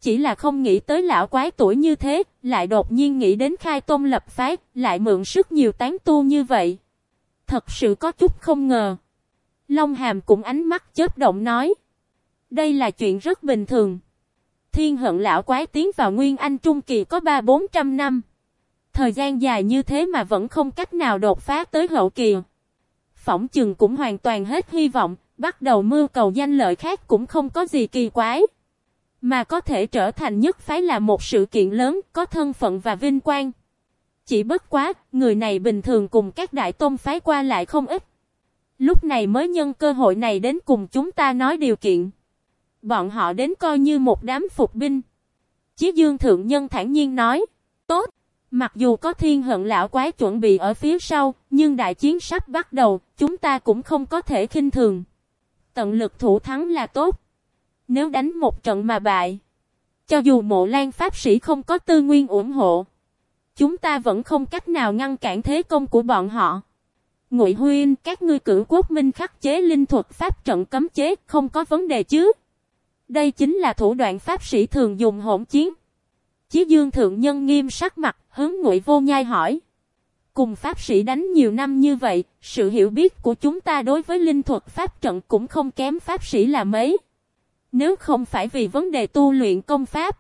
Chỉ là không nghĩ tới lão quái tuổi như thế, lại đột nhiên nghĩ đến khai tôn lập phái, lại mượn sức nhiều tán tu như vậy. Thật sự có chút không ngờ. Long Hàm cũng ánh mắt chớp động nói. Đây là chuyện rất bình thường. Thiên hận lão quái tiến vào Nguyên Anh Trung Kỳ có 3-400 năm. Thời gian dài như thế mà vẫn không cách nào đột phá tới hậu kỳ. Phỏng chừng cũng hoàn toàn hết hy vọng, bắt đầu mưu cầu danh lợi khác cũng không có gì kỳ quái. Mà có thể trở thành nhất phái là một sự kiện lớn, có thân phận và vinh quang. Chỉ bất quá, người này bình thường cùng các đại tôn phái qua lại không ít. Lúc này mới nhân cơ hội này đến cùng chúng ta nói điều kiện. Bọn họ đến coi như một đám phục binh. Chí Dương Thượng Nhân thản nhiên nói. Tốt. Mặc dù có thiên hận lão quái chuẩn bị ở phía sau, nhưng đại chiến sắp bắt đầu, chúng ta cũng không có thể khinh thường. Tận lực thủ thắng là tốt. Nếu đánh một trận mà bại, cho dù mộ lan pháp sĩ không có tư nguyên ủng hộ, chúng ta vẫn không cách nào ngăn cản thế công của bọn họ. Ngụy Huyên, các ngươi cử quốc minh khắc chế linh thuật pháp trận cấm chế, không có vấn đề chứ? Đây chính là thủ đoạn pháp sĩ thường dùng hỗn chiến. Chí Dương thượng nhân nghiêm sắc mặt, hướng Ngụy Vô Nhai hỏi: Cùng pháp sĩ đánh nhiều năm như vậy, sự hiểu biết của chúng ta đối với linh thuật pháp trận cũng không kém pháp sĩ là mấy. Nếu không phải vì vấn đề tu luyện công pháp,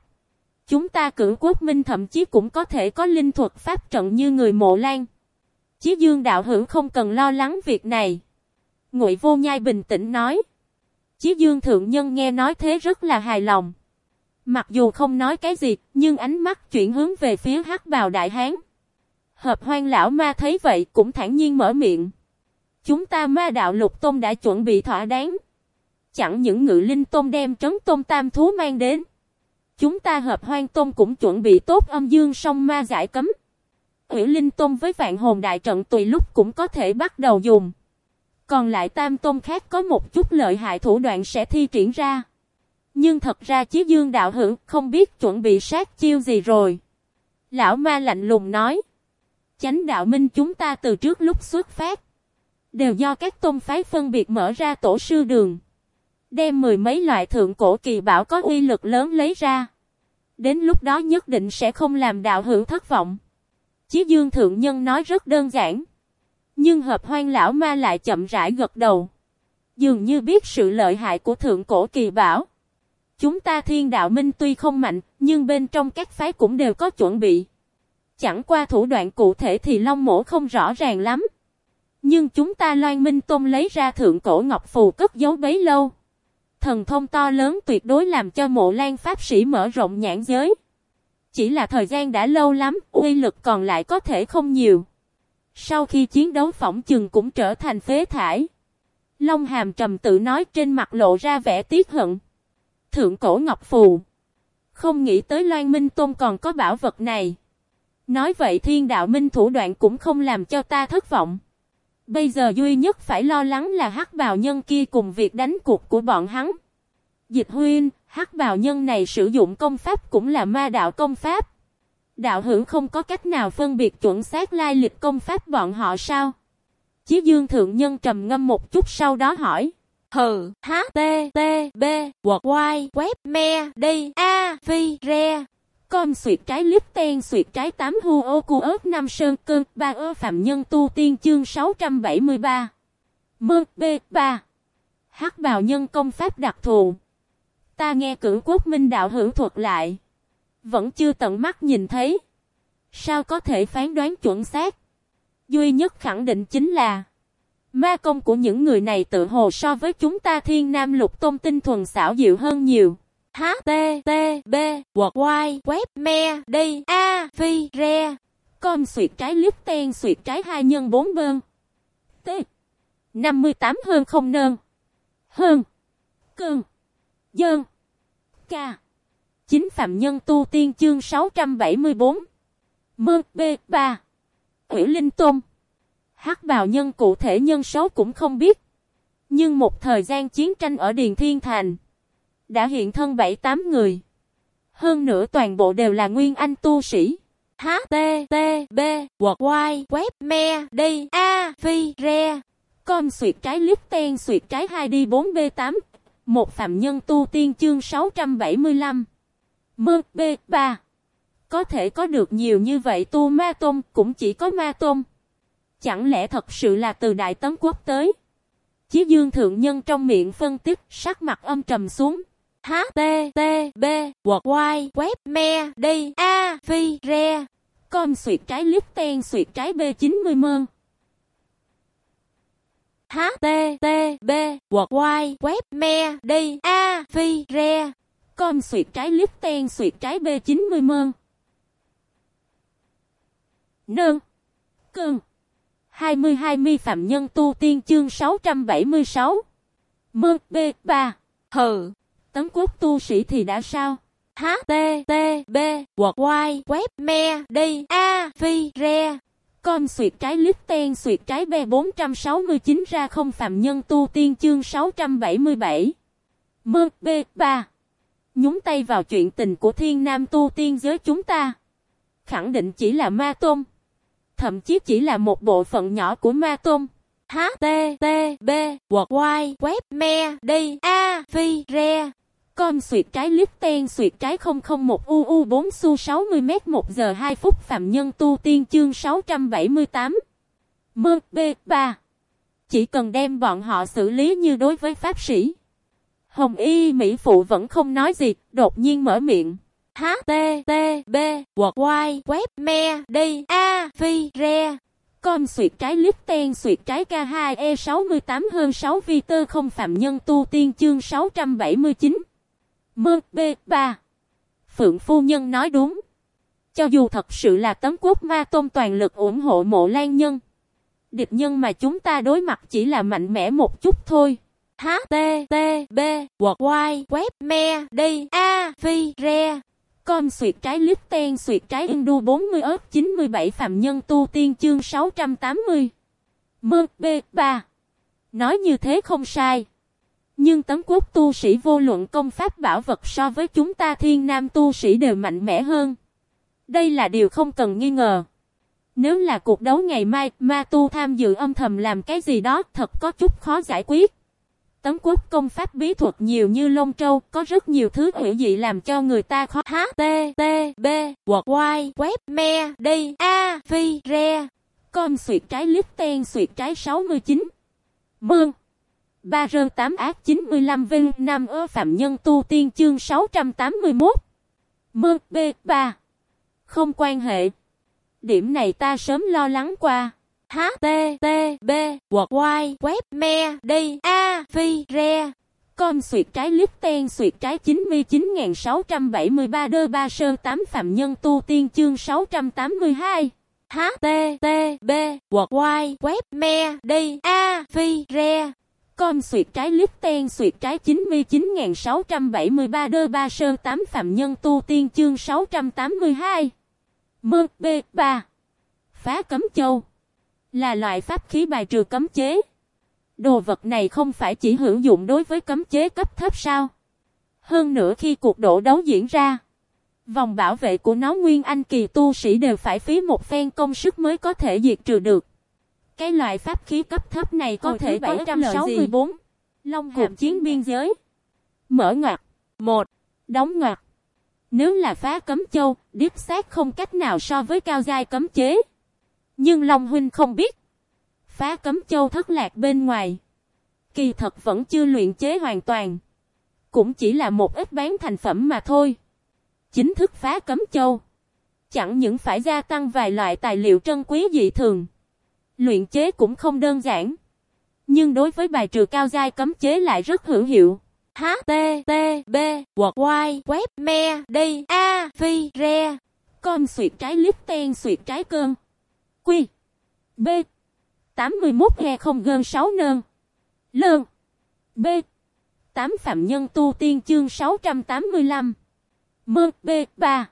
chúng ta cử quốc minh thậm chí cũng có thể có linh thuật pháp trận như người mộ lan. Chí dương đạo hữu không cần lo lắng việc này. Ngụy vô nhai bình tĩnh nói. Chí dương thượng nhân nghe nói thế rất là hài lòng. Mặc dù không nói cái gì, nhưng ánh mắt chuyển hướng về phía hắc bào đại hán. Hợp hoang lão ma thấy vậy cũng thản nhiên mở miệng. Chúng ta ma đạo lục tôn đã chuẩn bị thỏa đáng. Chẳng những ngự linh tôn đem trấn tôn tam thú mang đến. Chúng ta hợp hoang tôn cũng chuẩn bị tốt âm dương song ma giải cấm. Ủy linh tôn với vạn hồn đại trận tùy lúc cũng có thể bắt đầu dùng. Còn lại tam tôn khác có một chút lợi hại thủ đoạn sẽ thi triển ra. Nhưng thật ra chí dương đạo hữu không biết chuẩn bị sát chiêu gì rồi. Lão ma lạnh lùng nói. Chánh đạo minh chúng ta từ trước lúc xuất phát. Đều do các tôn phái phân biệt mở ra tổ sư đường. Đem mười mấy loại thượng cổ kỳ bảo có uy lực lớn lấy ra. Đến lúc đó nhất định sẽ không làm đạo hữu thất vọng. Chí dương thượng nhân nói rất đơn giản. Nhưng hợp hoang lão ma lại chậm rãi gật đầu. Dường như biết sự lợi hại của thượng cổ kỳ bảo. Chúng ta thiên đạo minh tuy không mạnh, nhưng bên trong các phái cũng đều có chuẩn bị. Chẳng qua thủ đoạn cụ thể thì Long Mổ không rõ ràng lắm. Nhưng chúng ta loan minh tôn lấy ra thượng cổ ngọc phù cất giấu bấy lâu. Thần thông to lớn tuyệt đối làm cho mộ lan pháp sĩ mở rộng nhãn giới. Chỉ là thời gian đã lâu lắm, uy lực còn lại có thể không nhiều. Sau khi chiến đấu phỏng chừng cũng trở thành phế thải. Long hàm trầm tự nói trên mặt lộ ra vẻ tiếc hận. Thượng cổ Ngọc Phù. Không nghĩ tới Loan Minh Tôn còn có bảo vật này. Nói vậy thiên đạo minh thủ đoạn cũng không làm cho ta thất vọng. Bây giờ duy nhất phải lo lắng là hắc bào nhân kia cùng việc đánh cuộc của bọn hắn. Dịch huyên, hắc bào nhân này sử dụng công pháp cũng là ma đạo công pháp. Đạo hữu không có cách nào phân biệt chuẩn xác lai lịch công pháp bọn họ sao? Chí dương thượng nhân trầm ngâm một chút sau đó hỏi. Hừ, h, t, t, b, w, y, web, me, đi, a, phi, re. Com suyệt trái lip ten, suyệt trái tám hu ô cu ớt năm sơn cơn ba ơ phạm nhân tu tiên chương 673. Mơ b ba Hắc bào nhân công pháp đặc thù. Ta nghe cử quốc minh đạo hữu thuật lại. Vẫn chưa tận mắt nhìn thấy. Sao có thể phán đoán chuẩn xác? Duy nhất khẳng định chính là, Ma công của những người này tự hồ so với chúng ta thiên nam lục tôn tinh thuần xảo diệu hơn nhiều. H, T, T, B, quật, Y, web, me, đi, A, phi, re. Com suyệt trái lip ten suyệt trái hai nhân bốn bơn. T. 58 hơn không nơn. Hơn. Cơn. Dơn. Ca. Chính phạm nhân tu tiên chương 674. Mơ B. 3. Ủy Linh Tôn. hắc bào nhân cụ thể nhân số cũng không biết. Nhưng một thời gian chiến tranh ở Điền Thiên Thành. Đã hiện thân 7-8 người. Hơn nữa toàn bộ đều là nguyên anh tu sĩ. H T T B quật y web me đi a phi re. Com suyệt trái lít ten suyệt trái 2 đi 4 b 8 một phạm nhân tu tiên chương 675 mơ b 3 có thể có được nhiều như vậy tu ma tôm cũng chỉ có ma tôm chẳng lẽ thật sự là từ đại tấn quốc tới? Chí dương thượng nhân trong miệng phân tích, sắc mặt âm trầm xuống http quật y web me đi a phi re. Com suyệt trái lít ten suyệt trái b 90 mơn. Http quật y web me đi a phi re. Com suyệt trái lít ten suyệt trái b 90 mơn. Nương. Cưng. 20-20 Phạm Nhân Tu Tiên Chương 676 Mơ B 3 Hừ. Tấn quốc tu sĩ thì đã sao? H T T B quật y web me đi. A phi re. Com suyệt trái lít ten suyệt trái B 469 ra không phạm nhân tu tiên chương 677 Mơ B 3 Nhúng tay vào chuyện tình của thiên nam tu tiên giới chúng ta. Khẳng định chỉ là ma tôm Thậm chí chỉ là một bộ phận nhỏ của ma tôm http hoặc y web me đi a phi re Com suyệt trái lít ten suyệt trái 001 UU4 su 60 m 1 giờ 2 phút phạm nhân tu tiên chương 678. Mơ B 3. Chỉ cần đem bọn họ xử lý như đối với pháp sĩ. Hồng Y Mỹ Phụ vẫn không nói gì, đột nhiên mở miệng. httb hoặc y web me đi a phi re Com suyệt trái lít ten suyệt trái K2E68 hơn 6 vi tơ không phạm nhân tu tiên chương 679. Mơ, B 3 Phượng Phu Nhân nói đúng. Cho dù thật sự là tấm quốc ma tôn toàn lực ủng hộ mộ lan nhân. Địch nhân mà chúng ta đối mặt chỉ là mạnh mẽ một chút thôi. H, T T, B, W, Y Web Me D, A Phi Re Com suyệt trái lít ten suyệt trái Indu 40 ớt 97 phạm nhân tu tiên chương 680. Mơ B 3 Nói như thế không sai. Nhưng tấm quốc tu sĩ vô luận công pháp bảo vật so với chúng ta thiên nam tu sĩ đều mạnh mẽ hơn. Đây là điều không cần nghi ngờ. Nếu là cuộc đấu ngày mai, ma tu tham dự âm thầm làm cái gì đó thật có chút khó giải quyết. Tấm quốc công pháp bí thuật nhiều như lông trâu, có rất nhiều thứ hữu dị làm cho người ta khó. H, T, T, B, W, y, web, me, d a, phi, re. Com suyệt trái lít ten suyệt trái 69. Mương. Ba rơ 8 ác 95 Vinh Nam ơ Phạm Nhân Tu Tiên chương 681 Mơ B 3 Không quan hệ Điểm này ta sớm lo lắng qua H T T B W, y web me d a phi re Com suyệt trái lít ten suyệt trái 99.673 đơ ba sơ 8 Phạm Nhân Tu Tiên chương 682 H T B quật y web me đi a phi re Com suyệt trái lít ten suyệt trái 99.673 đơ ba sơ 8 phạm nhân tu tiên chương 682. Mơ B 3. Phá cấm châu. Là loại pháp khí bài trừ cấm chế. Đồ vật này không phải chỉ hữu dụng đối với cấm chế cấp thấp sao. Hơn nữa khi cuộc đổ đấu diễn ra. Vòng bảo vệ của nó nguyên anh kỳ tu sĩ đều phải phí một phen công sức mới có thể diệt trừ được. Cái loại pháp khí cấp thấp này có Hồi thể 764. Long hàm chiến biên giới. Mở ngoặt. một Đóng ngoặt. Nếu là phá cấm châu, điếp xác không cách nào so với cao giai cấm chế. Nhưng Long Huynh không biết. Phá cấm châu thất lạc bên ngoài. Kỳ thật vẫn chưa luyện chế hoàn toàn. Cũng chỉ là một ít bán thành phẩm mà thôi. Chính thức phá cấm châu. Chẳng những phải gia tăng vài loại tài liệu trân quý dị thường. Luyện chế cũng không đơn giản. Nhưng đối với bài trừ cao giai cấm chế lại rất hữu hiệu. H T T B quật y web me đi a phi re com suyệt trái lít ten suyệt trái cơn quy b 81 he không gơn 6 nơn lơn b 8 phạm nhân tu tiên chương 685 mơ b 3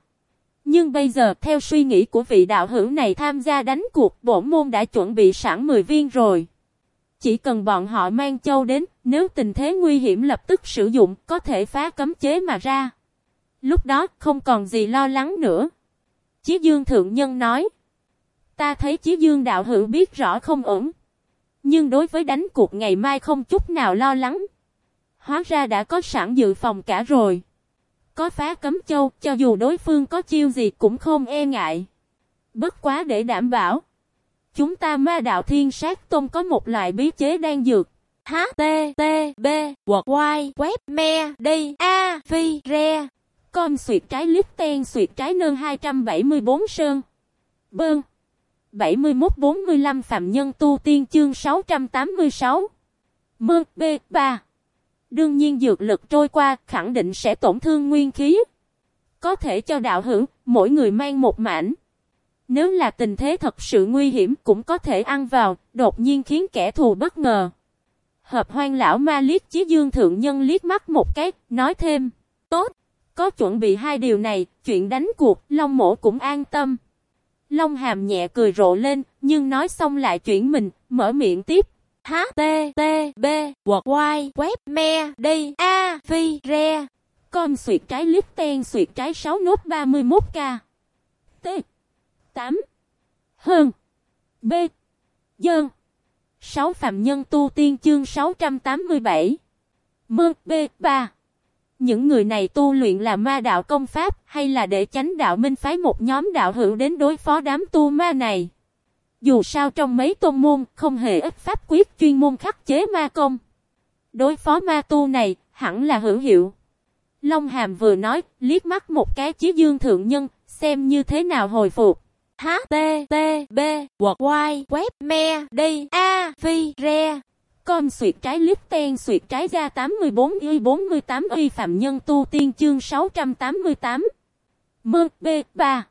nhưng bây giờ theo suy nghĩ của vị đạo hữu này tham gia đánh cuộc bổ môn đã chuẩn bị sẵn 10 viên rồi. Chỉ cần bọn họ mang châu đến, nếu tình thế nguy hiểm lập tức sử dụng, có thể phá cấm chế mà ra. Lúc đó không còn gì lo lắng nữa. Chí Dương Thượng Nhân nói. Ta thấy Chí Dương Đạo Hữu biết rõ không ổn. Nhưng đối với đánh cuộc ngày mai không chút nào lo lắng. Hóa ra đã có sẵn dự phòng cả rồi. Có phá cấm châu, cho dù đối phương có chiêu gì cũng không e ngại. Bất quá để đảm bảo. Chúng ta ma đạo thiên sát tôn có một loại bí chế đang dược. H, T, T, B, quật, Y, web me, đi, A, phi, re. Com suyệt trái lít ten suyệt trái nơn 274 sơn. Bơn. 71-45 Phạm Nhân Tu Tiên chương 686. Mơ B 3. Đương nhiên dược lực trôi qua khẳng định sẽ tổn thương nguyên khí. Có thể cho đạo hữu, mỗi người mang một mảnh. Nếu là tình thế thật sự nguy hiểm cũng có thể ăn vào, đột nhiên khiến kẻ thù bất ngờ. Hợp hoang lão ma liếc chí dương thượng nhân liếc mắt một cái, nói thêm. Tốt, có chuẩn bị hai điều này, chuyện đánh cuộc, Long mổ cũng an tâm. Long hàm nhẹ cười rộ lên, nhưng nói xong lại chuyển mình, mở miệng tiếp. H, T, T, B, quật, Y, web me, đi, A, phi, re. com suyệt trái lít ten suyệt trái 6 nốt 31k. T. 8. Hơn. B. dân 6 Phạm Nhân Tu Tiên chương 687. Mơ B. 3. Những người này tu luyện là ma đạo công pháp hay là để tránh đạo minh phái một nhóm đạo hữu đến đối phó đám tu ma này? Dù sao trong mấy tôn môn không hề ít pháp quyết chuyên môn khắc chế ma công. Đối phó ma tu này hẳn là hữu hiệu. Long Hàm vừa nói, liếc mắt một cái chí dương thượng nhân, xem như thế nào hồi phục. H T T B W Y Web Me D A Phi Re Com suyệt trái lít ten suyệt trái ra 84 y 48 y phạm nhân tu tiên chương 688. Mơ B 3.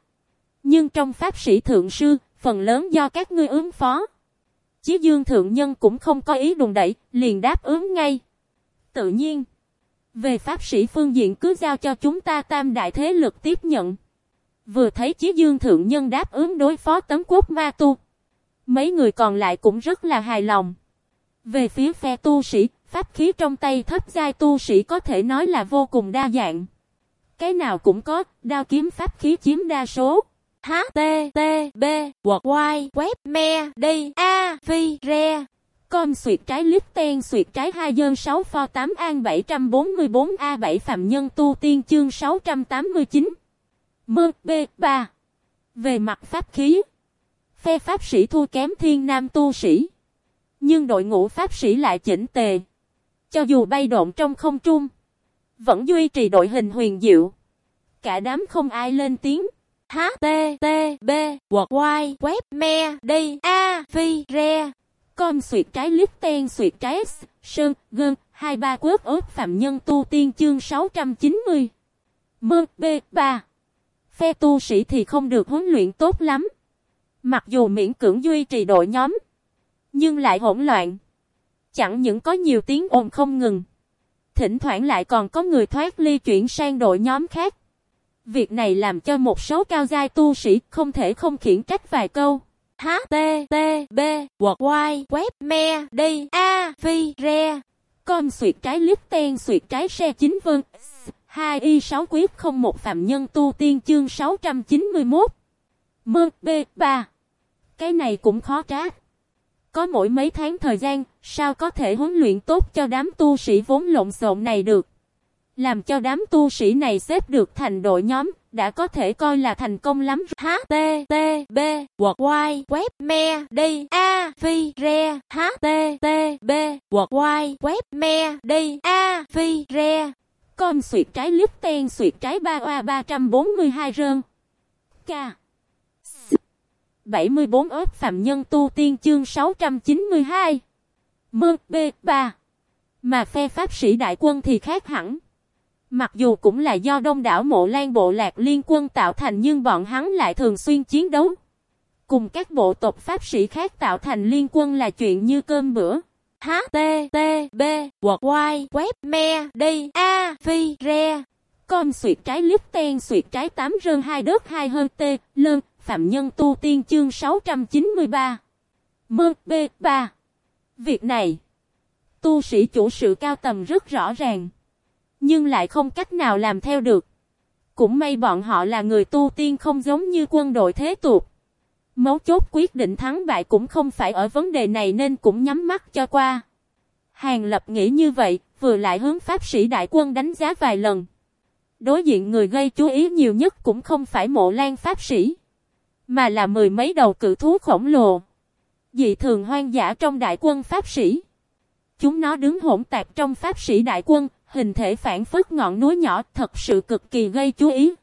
Nhưng trong pháp sĩ thượng sư, phần lớn do các ngươi ứng phó. Chí dương thượng nhân cũng không có ý đùng đẩy, liền đáp ứng ngay. Tự nhiên. Về pháp sĩ phương diện cứ giao cho chúng ta tam đại thế lực tiếp nhận. Vừa thấy Chí Dương Thượng Nhân đáp ứng đối phó tấm quốc ma tu. Mấy người còn lại cũng rất là hài lòng. Về phía phe tu sĩ, pháp khí trong tay thấp giai tu sĩ có thể nói là vô cùng đa dạng. Cái nào cũng có, đao kiếm pháp khí chiếm đa số. H, T, T, B, Y, quét, me, đi, A, phi, re. Com suyệt trái lít ten suyệt trái 2 dơn 6 pho 8 an 744 A7 phạm nhân tu tiên chương 689. Mơ B 3. Về mặt pháp khí, phe pháp sĩ thua kém thiên nam tu sĩ. Nhưng đội ngũ pháp sĩ lại chỉnh tề. Cho dù bay độn trong không trung, vẫn duy trì đội hình huyền diệu. Cả đám không ai lên tiếng. H, T, T, B, quật, Y-Web-Me-Đi-A-Phi-Re Com suyệt trái lít ten suyệt trái S, sơn, gơn, hai ba quốc ớt phạm nhân tu tiên chương 690. Mơ, B, 3. Phe tu sĩ thì không được huấn luyện tốt lắm. Mặc dù miễn cưỡng duy trì đội nhóm, nhưng lại hỗn loạn. Chẳng những có nhiều tiếng ồn không ngừng, thỉnh thoảng lại còn có người thoát ly chuyển sang đội nhóm khác. Việc này làm cho một số cao giai tu sĩ không thể không khiển trách vài câu. H, T, T, B, Y, quét, me, đi, A, phi, re. Com suyệt trái lít ten suyệt trái xe chính vân, 2 y 6 quyết không một phạm nhân tu tiên chương 691. Mơ B 3. Cái này cũng khó trách. Có mỗi mấy tháng thời gian, sao có thể huấn luyện tốt cho đám tu sĩ vốn lộn xộn này được. Làm cho đám tu sĩ này xếp được thành đội nhóm, đã có thể coi là thành công lắm. H, T, T, B, W Y, Web me, đi, A, phi, re. H, T, T, B, W Y, Web me, đi, A, phi, re. Com suyệt trái lít ten suyệt trái 3 oa 342 rơn. K. 74 ớt phạm nhân tu tiên chương 692. Mơ B 3. Mà phe pháp sĩ đại quân thì khác hẳn. Mặc dù cũng là do đông đảo mộ lan bộ lạc liên quân tạo thành nhưng bọn hắn lại thường xuyên chiến đấu. Cùng các bộ tộc pháp sĩ khác tạo thành liên quân là chuyện như cơm bữa. H, T, T, B, Y, web me, đi, A, phi, re. Com suyệt trái lít ten suyệt trái 8 rơn 2 đớt 2 hơn T, lơn, phạm nhân tu tiên chương 693. Mơ B 3. Việc này, tu sĩ chủ sự cao tầm rất rõ ràng, nhưng lại không cách nào làm theo được. Cũng may bọn họ là người tu tiên không giống như quân đội thế tục. Mấu chốt quyết định thắng bại cũng không phải ở vấn đề này nên cũng nhắm mắt cho qua. Hàng lập nghĩ như vậy, vừa lại hướng pháp sĩ đại quân đánh giá vài lần. Đối diện người gây chú ý nhiều nhất cũng không phải mộ lan pháp sĩ, mà là mười mấy đầu cự thú khổng lồ. Dị thường hoang dã trong đại quân pháp sĩ. Chúng nó đứng hỗn tạp trong pháp sĩ đại quân, hình thể phản phất ngọn núi nhỏ thật sự cực kỳ gây chú ý.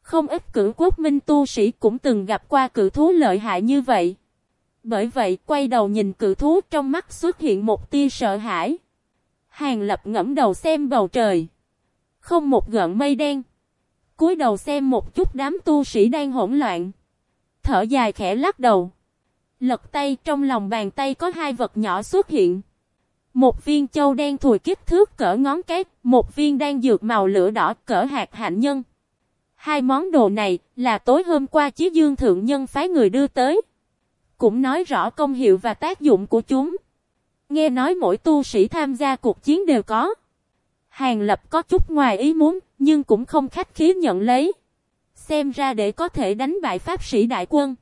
Không ít cử quốc minh tu sĩ cũng từng gặp qua cự thú lợi hại như vậy. Bởi vậy quay đầu nhìn cự thú trong mắt xuất hiện một tia sợ hãi. Hàng lập ngẫm đầu xem bầu trời. Không một gợn mây đen. cúi đầu xem một chút đám tu sĩ đang hỗn loạn. Thở dài khẽ lắc đầu. Lật tay trong lòng bàn tay có hai vật nhỏ xuất hiện. Một viên châu đen thùi kích thước cỡ ngón cái, một viên đang dược màu lửa đỏ cỡ hạt hạnh nhân. Hai món đồ này là tối hôm qua Chí Dương Thượng Nhân phái người đưa tới. Cũng nói rõ công hiệu và tác dụng của chúng. Nghe nói mỗi tu sĩ tham gia cuộc chiến đều có. Hàng lập có chút ngoài ý muốn, nhưng cũng không khách khí nhận lấy. Xem ra để có thể đánh bại pháp sĩ đại quân.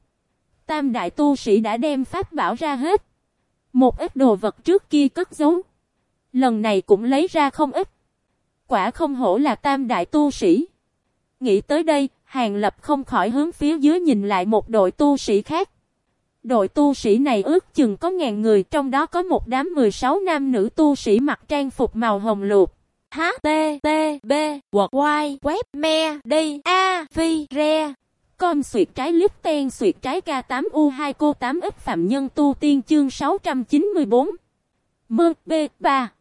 Tam đại tu sĩ đã đem pháp bảo ra hết. Một ít đồ vật trước kia cất giấu. Lần này cũng lấy ra không ít. Quả không hổ là tam đại tu sĩ. Nghĩ tới đây, Hàng Lập không khỏi hướng phía dưới nhìn lại một đội tu sĩ khác. Đội tu sĩ này ước chừng có ngàn người, trong đó có một đám 16 nam nữ tu sĩ mặc trang phục màu hồng luộc http T, Y, Web, Me, đi A, Phi, Re. Com suyệt trái lít ten suyệt trái K8U2 cô 8 ít phạm nhân tu tiên chương 694. Mơ, B, 3.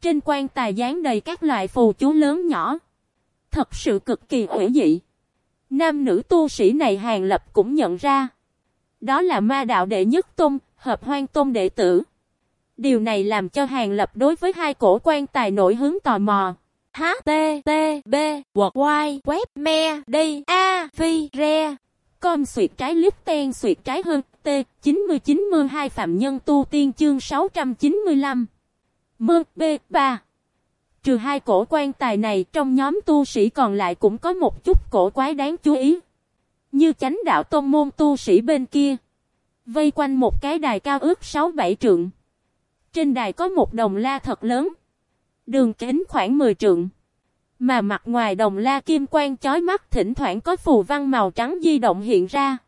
Trên quan tài dán đầy các loại phù chú lớn nhỏ. Thật sự cực kỳ ủy dị. Nam nữ tu sĩ này hàng lập cũng nhận ra. Đó là ma đạo đệ nhất tôn, hợp hoang tôn đệ tử. Điều này làm cho hàng lập đối với hai cổ quan tài nổi hướng tò mò. H, T, T, B, Y, Web, Me, D, A, Phi, Re. Com suyệt trái lít ten suyệt trái hơn, T, 99 mơ 2 phạm nhân tu tiên chương 695. Mơ, B, 3. Trừ hai cổ quan tài này trong nhóm tu sĩ còn lại cũng có một chút cổ quái đáng chú ý. Như chánh đạo tôn môn tu sĩ bên kia. Vây quanh một cái đài cao ước 6-7 trượng. Trên đài có một đồng la thật lớn. Đường kính khoảng 10 trượng. Mà mặt ngoài đồng la kim quang chói mắt thỉnh thoảng có phù văn màu trắng di động hiện ra.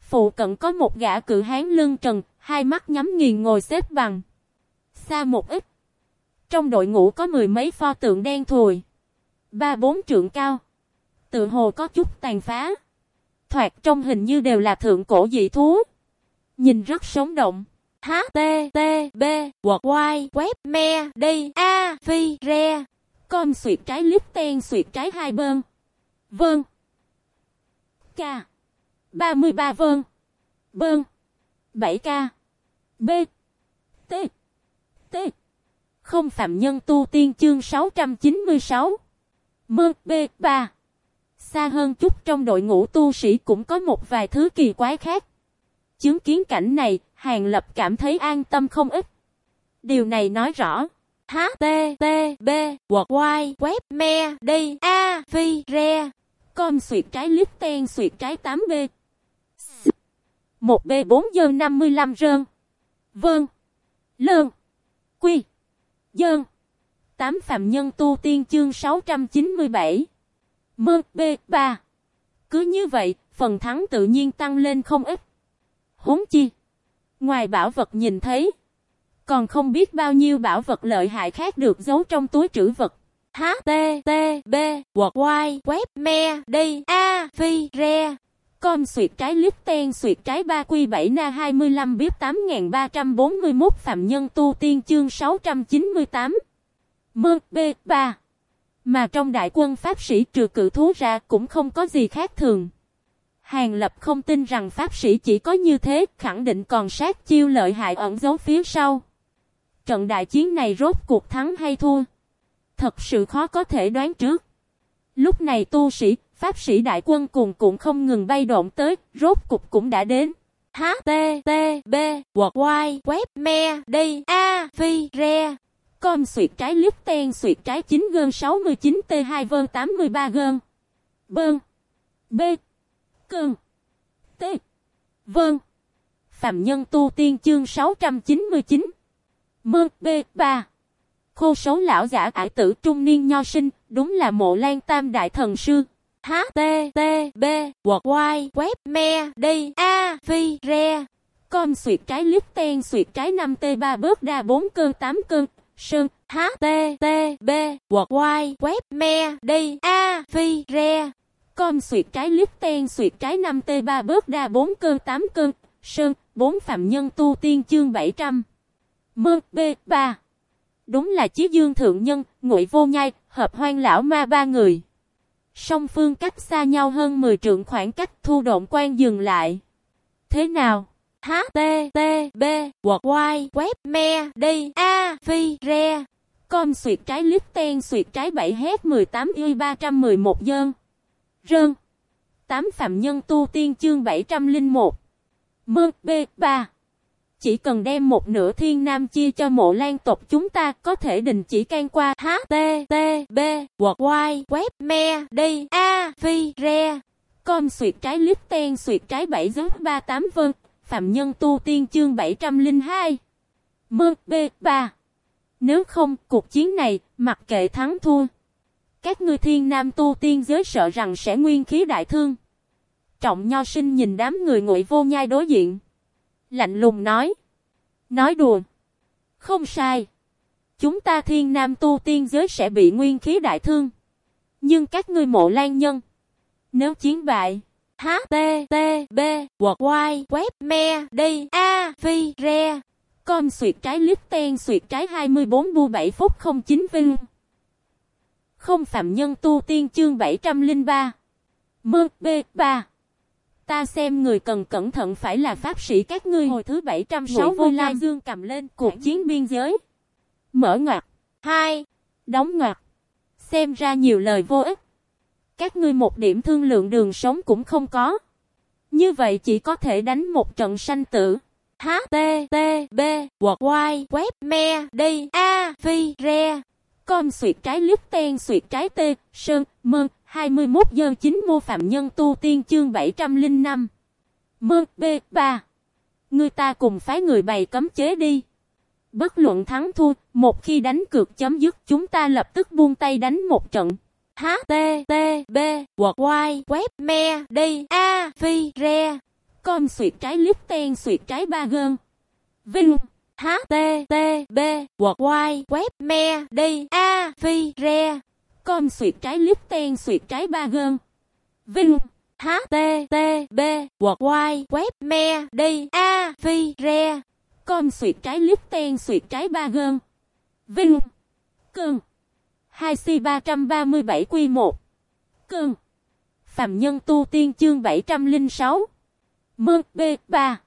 Phụ cận có một gã cự hán lưng trần, hai mắt nhắm nghiền ngồi xếp bằng. Xa một ít. Trong đội ngũ có mười mấy pho tượng đen thùi. Ba bốn trượng cao. Tượng hồ có chút tàn phá. Thoạt trong hình như đều là thượng cổ dị thú. Nhìn rất sống động http T, Y, Web, Me, đi A, Phi, Re. Com suyệt trái lít ten suyệt trái hai bơn. Vâng. K. 33 vâng. Bơn. 7K. B. T. T. Không phạm nhân tu tiên chương 696. Mơ B 3. Xa hơn chút trong đội ngũ tu sĩ cũng có một vài thứ kỳ quái khác. Chứng kiến cảnh này, Hàng Lập cảm thấy an tâm không ít. Điều này nói rõ. H, T, T, B, W, Y, Web, Me, D, A, Phi, Re. Com suyệt trái lít ten suyệt trái 8B. 1B4 dơ 55 rơn. Vơn Lơn. Quy. Dơn. 8 phạm nhân tu tiên chương 697. Mơ B 3. Cứ như vậy, phần thắng tự nhiên tăng lên không ít. Huống chi. Ngoài bảo vật nhìn thấy. Còn không biết bao nhiêu bảo vật lợi hại khác được giấu trong túi trữ vật. H, T, T, B, W, Y, Web, Me, D, A, Phi, Re. Com suyệt trái lít ten suyệt trái 3 quy 7 na 25 biết 8341 phạm nhân tu tiên chương 698. Mơ B 3. Mà trong đại quân Pháp sĩ trừ cự thú ra cũng không có gì khác thường. Hàng Lập không tin rằng Pháp sĩ chỉ có như thế, khẳng định còn sát chiêu lợi hại ẩn giấu phía sau. Trận đại chiến này rốt cuộc thắng hay thua? Thật sự khó có thể đoán trước. Lúc này tu sĩ, pháp sĩ đại quân cùng cũng không ngừng bay động tới, rốt cục cũng đã đến. http y web me đi a phi re com suyệt trái lít ten suyệt trái 9 gơn 69 t 2 vơn 83 gơn bơn b cơn t. Vâng. Phạm nhân tu tiên chương 699 mơ b 3 khô xấu lão giả ải tử trung niên nho sinh, đúng là mộ lan tam đại thần sư. Http Y web me đi a phi re com suyệt trái lít ten suyệt trái 5 t 3 bớt đa 4 cơn 8 cơn. Sơn http Y web me đi a phi re com suyệt trái lít ten, suyệt trái 5 t 3 bớt đa 4 cơn 8 cơn sơn 4 phạm nhân tu tiên chương 700 mơ, b 3 đúng là chí dương thượng nhân, ngụy vô nhai, hợp hoang lão ma ba người Song phương cách xa nhau hơn 10 trượng khoảng cách thu độn quan dừng lại. Thế nào? HTTB Worldwide Web Me, đi, A, Phi, Re Com suyệt trái lít ten, suyệt trái 7 hết 18 y 311 dân. Rơn. 8 phạm nhân tu tiên chương 701. Mơ, B 3 chỉ cần đem một nửa thiên nam chia cho mộ lan tộc chúng ta có thể đình chỉ can qua HTTB hoặc Y web me đi a phi re com suyệt trái lít ten, suyệt trái 7 giống 38 vân. Phạm nhân tu tiên chương 702 mơ, b 3 nếu không, cuộc chiến này, mặc kệ thắng thua các ngươi thiên nam tu tiên giới sợ rằng sẽ nguyên khí đại thương trọng nho sinh nhìn đám người ngụy vô nhai đối diện Lạnh lùng nói. Nói đùa. Không sai. Chúng ta thiên nam tu tiên giới sẽ bị nguyên khí đại thương. Nhưng các ngươi mộ lan nhân. Nếu chiến bại. HTTB y web Me đi A Phi Re Com suyệt trái lít ten suyệt trái 24 bu 7 phút 09 vinh. Không phạm nhân tu tiên chương 703. Mơ B 3. Ta xem người cần cẩn thận phải là pháp sĩ các ngươi hồi thứ 765 dương cầm lên cuộc chiến biên giới. Mở ngoặt. 2. Đóng ngoặt. Xem ra nhiều lời vô ích. Các ngươi một điểm thương lượng đường sống cũng không có. Như vậy chỉ có thể đánh một trận sanh tử. HTTB Worldwide Web Me đi A Phi Re Com suyệt trái lít ten suyệt trái tê, sơn, mơn, 21 giờ 9 mô phạm nhân tu tiên chương 705. mơn B 3. Người ta cùng phái người bày cấm chế đi. Bất luận thắng thua, một khi đánh cược chấm dứt chúng ta lập tức buông tay đánh một trận. h t t b HTTB Worldwide Web Me đi A Phi Re Com suyệt trái lít ten suyệt trái ba gơn. Vinh HTTB Worldwide Web Me đi A Phi Re Com suyệt trái lít ten suyệt trái ba gơn. Vinh. HTTB Worldwide Web Me đi A Phi Re Com suyệt trái lít ten suyệt trái ba gơn. Vinh. Cơn. 2C337 Q 1. Cơn. Phạm nhân tu tiên chương 706. Mơ B 3.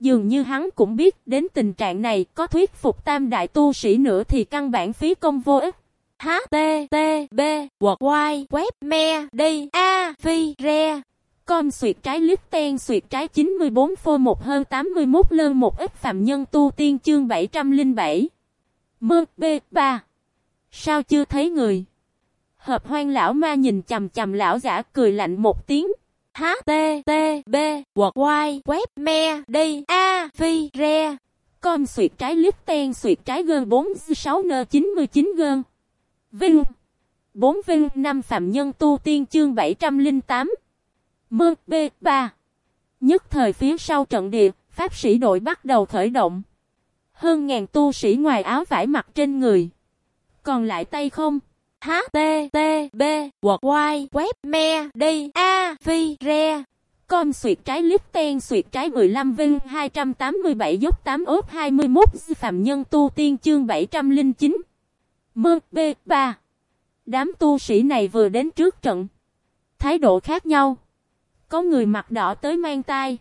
Dường như hắn cũng biết đến tình trạng này có thuyết phục tam đại tu sĩ nữa thì căn bản phí công vô ích. HTTB Worldwide Web Me đi A Phi Re. Com suyệt trái lít ten suyệt trái 94 phô 1 hơn 81 lơn 1 ít phạm nhân tu tiên chương 707 Mơ B 3 Sao chưa thấy người? Hợp hoang lão ma nhìn chầm chầm lão giả cười lạnh một tiếng. HTTB Worldwide Web Me đi A Phi Re Com suyệt trái lít ten suyệt trái gơn 46 n 99 gơn Vinh. 4 Vinh 5 Phạm Nhân Tu Tiên chương 708. Mơ B 3. Nhất thời phía sau trận địa, Pháp sĩ đội bắt đầu khởi động. Hơn ngàn tu sĩ ngoài áo vải mặt trên người. Còn lại tay không http Worldwide Web Me đi A Phi Re Com suyệt trái lít ten suyệt trái 15 Vinh 287 dốc 8 ốp 21 Phạm Nhân Tu Tiên chương 709 Mơ B 3 Đám tu sĩ này vừa đến trước trận. Thái độ khác nhau. Có người mặt đỏ tới mang tay.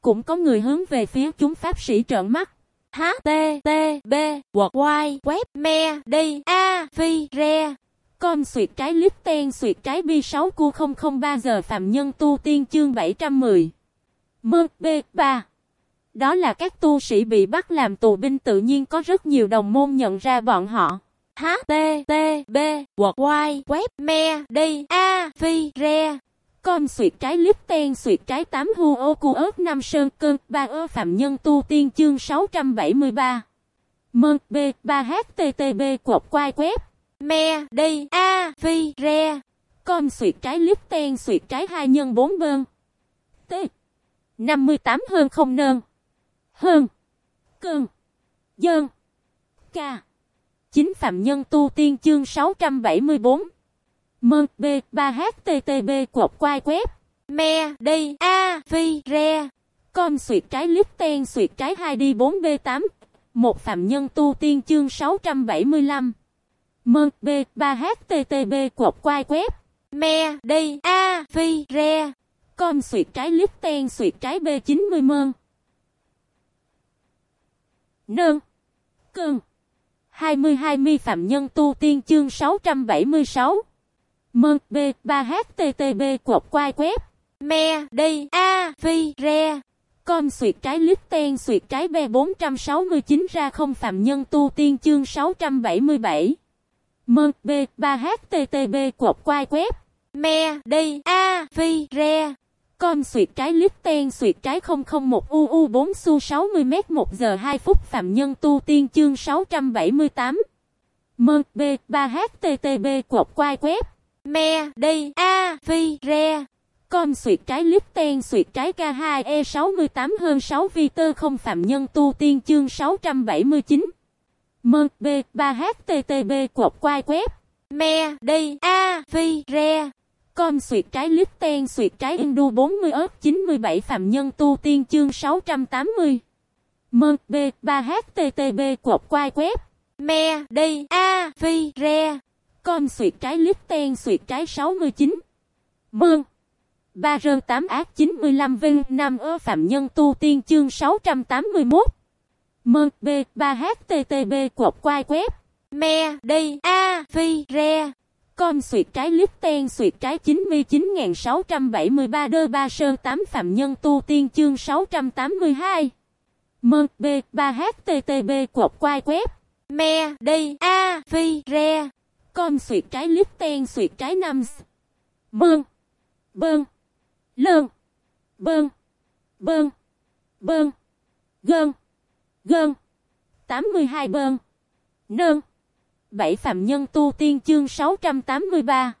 Cũng có người hướng về phía chúng pháp sĩ trợn mắt. http Worldwide Web Me đi A vi, Re Com suyệt trái lít ten, suyệt trái bi 6 cu 003 giờ phạm nhân tu tiên chương 710. Mơ, B 3 Đó là các tu sĩ bị bắt làm tù binh tự nhiên có rất nhiều đồng môn nhận ra bọn họ. H, T T, B quật Y web me đi a phi re Com suyệt trái lít ten, suyệt trái 8 hu ô cu ớt năm sơn cơn, ba ơ phạm nhân tu tiên chương 673 Mơ, B 3 HTTB cột quai quép me đây a phi re. Com suyệt trái lít ten, suyệt trái 2 nhân 4 bơn T 58 hơn không nơn. Hơn. Cơn. Dơn. Ca Chính phạm nhân tu tiên chương 674 Mơ, B 3 HTTB cột quai quép Me đây A Phi Re. Com suyệt trái lít ten, suyệt trái 2 đi 4 B8 một phạm nhân tu tiên chương 675 Mơ B 3 HTTB quật quai quép. Me đi A Phi Re. Com suyệt trái lít ten, suyệt trái B90 mơn. Nơn, Cơn. 22 mi phạm nhân tu tiên chương 676 Mơ B 3 HTTB quật quai quép. Me đi A Phi Re. Com suyệt trái lít ten suyệt trái B469 ra không phạm nhân tu tiên chương 677 Mơ B 3 HTTB quật quai quép. Me đi A Phi Re. Com suyệt trái lít ten suyệt trái 001 UU4 su 60 m 1 giờ 2 phút phạm nhân tu tiên chương 678 Mơ B 3 HTTB quật quai quép. Me đi A Phi Re. Com suyệt trái lít ten suyệt trái K2E68 hơn 6 vi tơ không phạm nhân tu tiên chương 679 Mơ B 3 HTTB quật quai quép Me đi A Phi Re Com suyệt trái lít ten suyệt trái Indu 40 ớt 97 phạm nhân tu tiên chương 680 Mơ B 3 HTTB quật quai quép Me đi A Phi Re Com suyệt trái lít ten suyệt trái 69 Mương ba rơ 8 ác 95 vinh năm ơ phạm nhân tu tiên chương 681 Mơ, B 3 HTTB cột quai quép Me đi A, Phi, Re. Com suyệt trái lít ten, suyệt trái 99.673 đơ ba sơn 8 phạm nhân tu tiên chương 682 Mơ, B 3 HTTB cột quai quép Me đi A, Phi, Re. Com suyệt trái lít ten, suyệt trái 5 Bơn Bơn. Lơn Bơn Bơn Bơn Gơn Gơn 82 bơn Nơn 7 phạm nhân tu tiên chương 683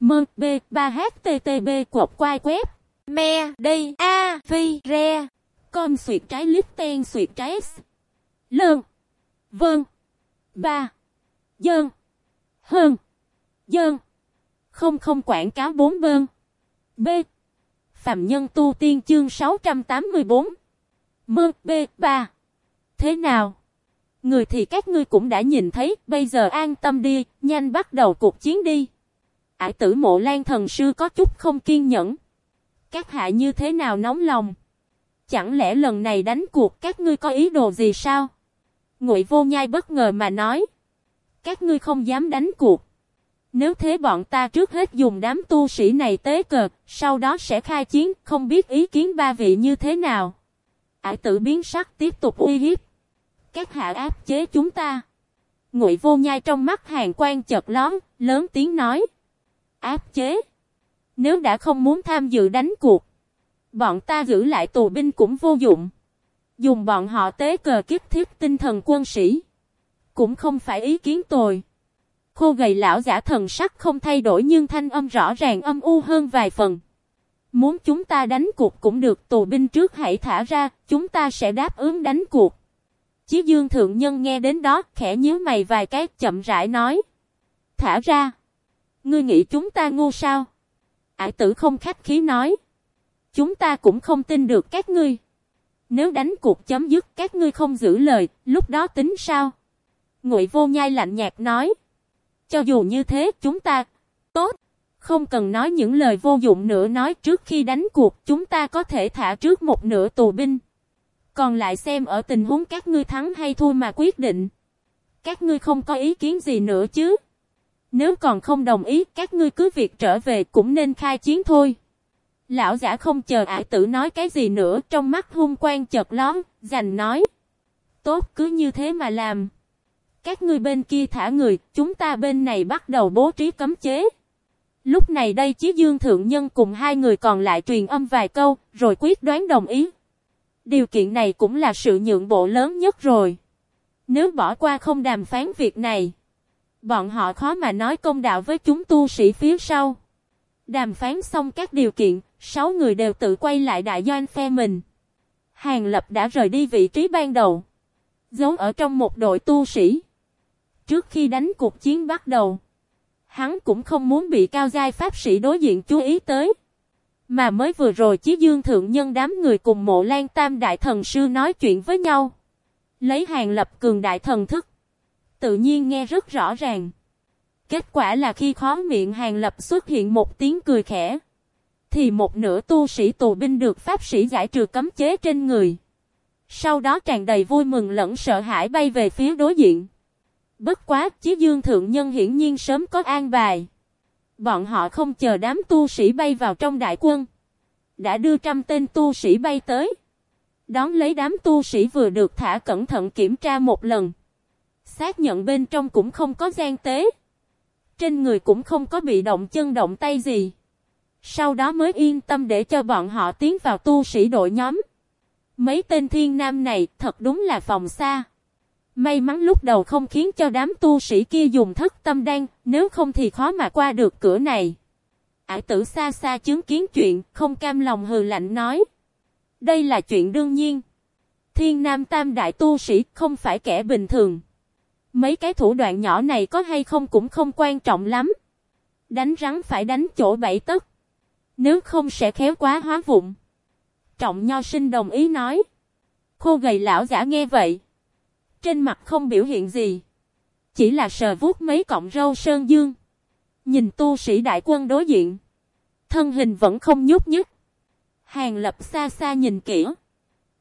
Mơn B 3 HTTB cột quai quép Me đi A Phi Re Com suyệt trái lít ten suyệt trái S. Lơn Vâng Ba. Dơn Hơn Dơn Không không quảng cáo 4 bơn B Phạm nhân tu tiên chương 684 Mơ B 3 Thế nào? Người thì các ngươi cũng đã nhìn thấy, bây giờ an tâm đi, nhanh bắt đầu cuộc chiến đi. Ải tử mộ lan thần sư có chút không kiên nhẫn. Các hạ như thế nào nóng lòng? Chẳng lẽ lần này đánh cuộc các ngươi có ý đồ gì sao? Ngụy vô nhai bất ngờ mà nói. Các ngươi không dám đánh cuộc. Nếu thế bọn ta trước hết dùng đám tu sĩ này tế cờ, sau đó sẽ khai chiến, không biết ý kiến ba vị như thế nào. Ải tử biến sắc tiếp tục uy hiếp các hạ áp chế chúng ta. Ngụy vô nhai trong mắt hàng quan chợt lón, lớn tiếng nói. Áp chế? Nếu đã không muốn tham dự đánh cuộc, bọn ta giữ lại tù binh cũng vô dụng. Dùng bọn họ tế cờ kiếp thiết tinh thần quân sĩ. Cũng không phải ý kiến tồi. Khô gầy lão giả thần sắc không thay đổi nhưng thanh âm rõ ràng âm u hơn vài phần. Muốn chúng ta đánh cuộc cũng được tù binh trước hãy thả ra, chúng ta sẽ đáp ứng đánh cuộc. Chí dương thượng nhân nghe đến đó, khẽ nhíu mày vài cái, chậm rãi nói. Thả ra. Ngươi nghĩ chúng ta ngu sao? Ải tử không khách khí nói. Chúng ta cũng không tin được các ngươi. Nếu đánh cuộc chấm dứt các ngươi không giữ lời, lúc đó tính sao? Ngụy vô nhai lạnh nhạt nói. Cho dù như thế chúng ta, tốt, không cần nói những lời vô dụng nữa nói trước khi đánh cuộc chúng ta có thể thả trước một nửa tù binh. Còn lại xem ở tình huống các ngươi thắng hay thua mà quyết định. Các ngươi không có ý kiến gì nữa chứ. Nếu còn không đồng ý các ngươi cứ việc trở về cũng nên khai chiến thôi. Lão giả không chờ ải tử nói cái gì nữa, trong mắt hung quan chợt lón, giành nói. Tốt cứ như thế mà làm. Các ngươi bên kia thả người, chúng ta bên này bắt đầu bố trí cấm chế. Lúc này đây Chí Dương Thượng Nhân cùng hai người còn lại truyền âm vài câu, rồi quyết đoán đồng ý. Điều kiện này cũng là sự nhượng bộ lớn nhất rồi. Nếu bỏ qua không đàm phán việc này, bọn họ khó mà nói công đạo với chúng tu sĩ phía sau. Đàm phán xong các điều kiện, sáu người đều tự quay lại đại doanh phe mình. Hàng Lập đã rời đi vị trí ban đầu. Giấu ở trong một đội tu sĩ. Trước khi đánh cuộc chiến bắt đầu, hắn cũng không muốn bị cao giai pháp sĩ đối diện chú ý tới. Mà mới vừa rồi Chí Dương Thượng Nhân đám người cùng mộ lan tam đại thần sư nói chuyện với nhau. Lấy hàng lập cường đại thần thức. Tự nhiên nghe rất rõ ràng. Kết quả là khi khó miệng hàng lập xuất hiện một tiếng cười khẽ. Thì một nửa tu sĩ tù binh được pháp sĩ giải trừ cấm chế trên người. Sau đó tràn đầy vui mừng lẫn sợ hãi bay về phía đối diện. Bất quá, Chí Dương Thượng Nhân hiển nhiên sớm có an bài. Bọn họ không chờ đám tu sĩ bay vào trong đại quân. Đã đưa trăm tên tu sĩ bay tới. Đón lấy đám tu sĩ vừa được thả cẩn thận kiểm tra một lần. Xác nhận bên trong cũng không có gian tế. Trên người cũng không có bị động chân động tay gì. Sau đó mới yên tâm để cho bọn họ tiến vào tu sĩ đội nhóm. Mấy tên thiên nam này thật đúng là phòng xa. May mắn lúc đầu không khiến cho đám tu sĩ kia dùng thất tâm đan, nếu không thì khó mà qua được cửa này. Ải tử xa xa chứng kiến chuyện, không cam lòng hừ lạnh nói. Đây là chuyện đương nhiên. Thiên Nam Tam Đại Tu Sĩ không phải kẻ bình thường. Mấy cái thủ đoạn nhỏ này có hay không cũng không quan trọng lắm. Đánh rắn phải đánh chỗ bảy tấc. Nếu không sẽ khéo quá hóa vụng. Trọng Nho Sinh đồng ý nói. Khô gầy lão giả nghe vậy. Trên mặt không biểu hiện gì. Chỉ là sờ vuốt mấy cọng râu sơn dương. Nhìn tu sĩ đại quân đối diện. Thân hình vẫn không nhúc nhích. Hàng lập xa xa nhìn kỹ.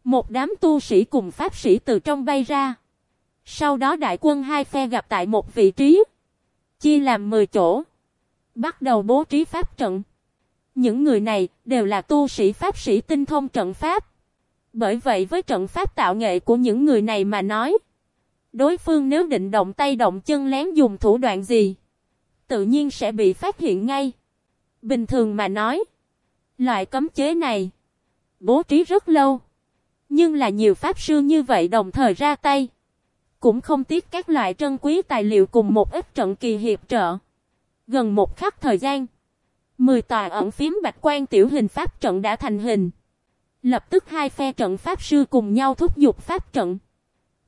Một đám tu sĩ cùng pháp sĩ từ trong bay ra. Sau đó đại quân hai phe gặp tại một vị trí. Chia làm 10 chỗ. Bắt đầu bố trí pháp trận. Những người này đều là tu sĩ pháp sĩ tinh thông trận pháp. Bởi vậy với trận pháp tạo nghệ của những người này mà nói. Đối phương nếu định động tay động chân lén dùng thủ đoạn gì. Tự nhiên sẽ bị phát hiện ngay. Bình thường mà nói. Loại cấm chế này. Bố trí rất lâu. Nhưng là nhiều pháp sư như vậy đồng thời ra tay. Cũng không tiếc các loại trân quý tài liệu cùng một ít trận kỳ hiệp trợ. Gần một khắc thời gian. Mười tòa ẩn phím bạch quan tiểu hình pháp trận đã thành hình. Lập tức hai phe trận pháp sư cùng nhau thúc giục pháp trận.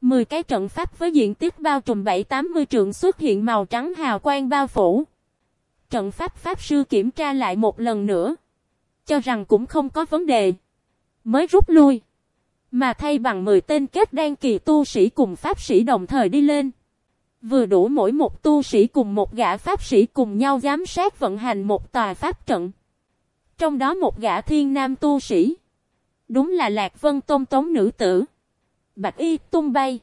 Mười cái trận pháp với diện tích bao trùm 7-80 trượng xuất hiện màu trắng hào quang bao phủ. Trận pháp pháp sư kiểm tra lại một lần nữa. Cho rằng cũng không có vấn đề. Mới rút lui. Mà thay bằng 10 tên kết đan kỳ tu sĩ cùng pháp sĩ đồng thời đi lên. Vừa đủ mỗi một tu sĩ cùng một gã pháp sĩ cùng nhau giám sát vận hành một tòa pháp trận. Trong đó một gã thiên nam tu sĩ. Đúng là Lạc Vân Tôn Tống nữ tử. Bạch Y tung bay.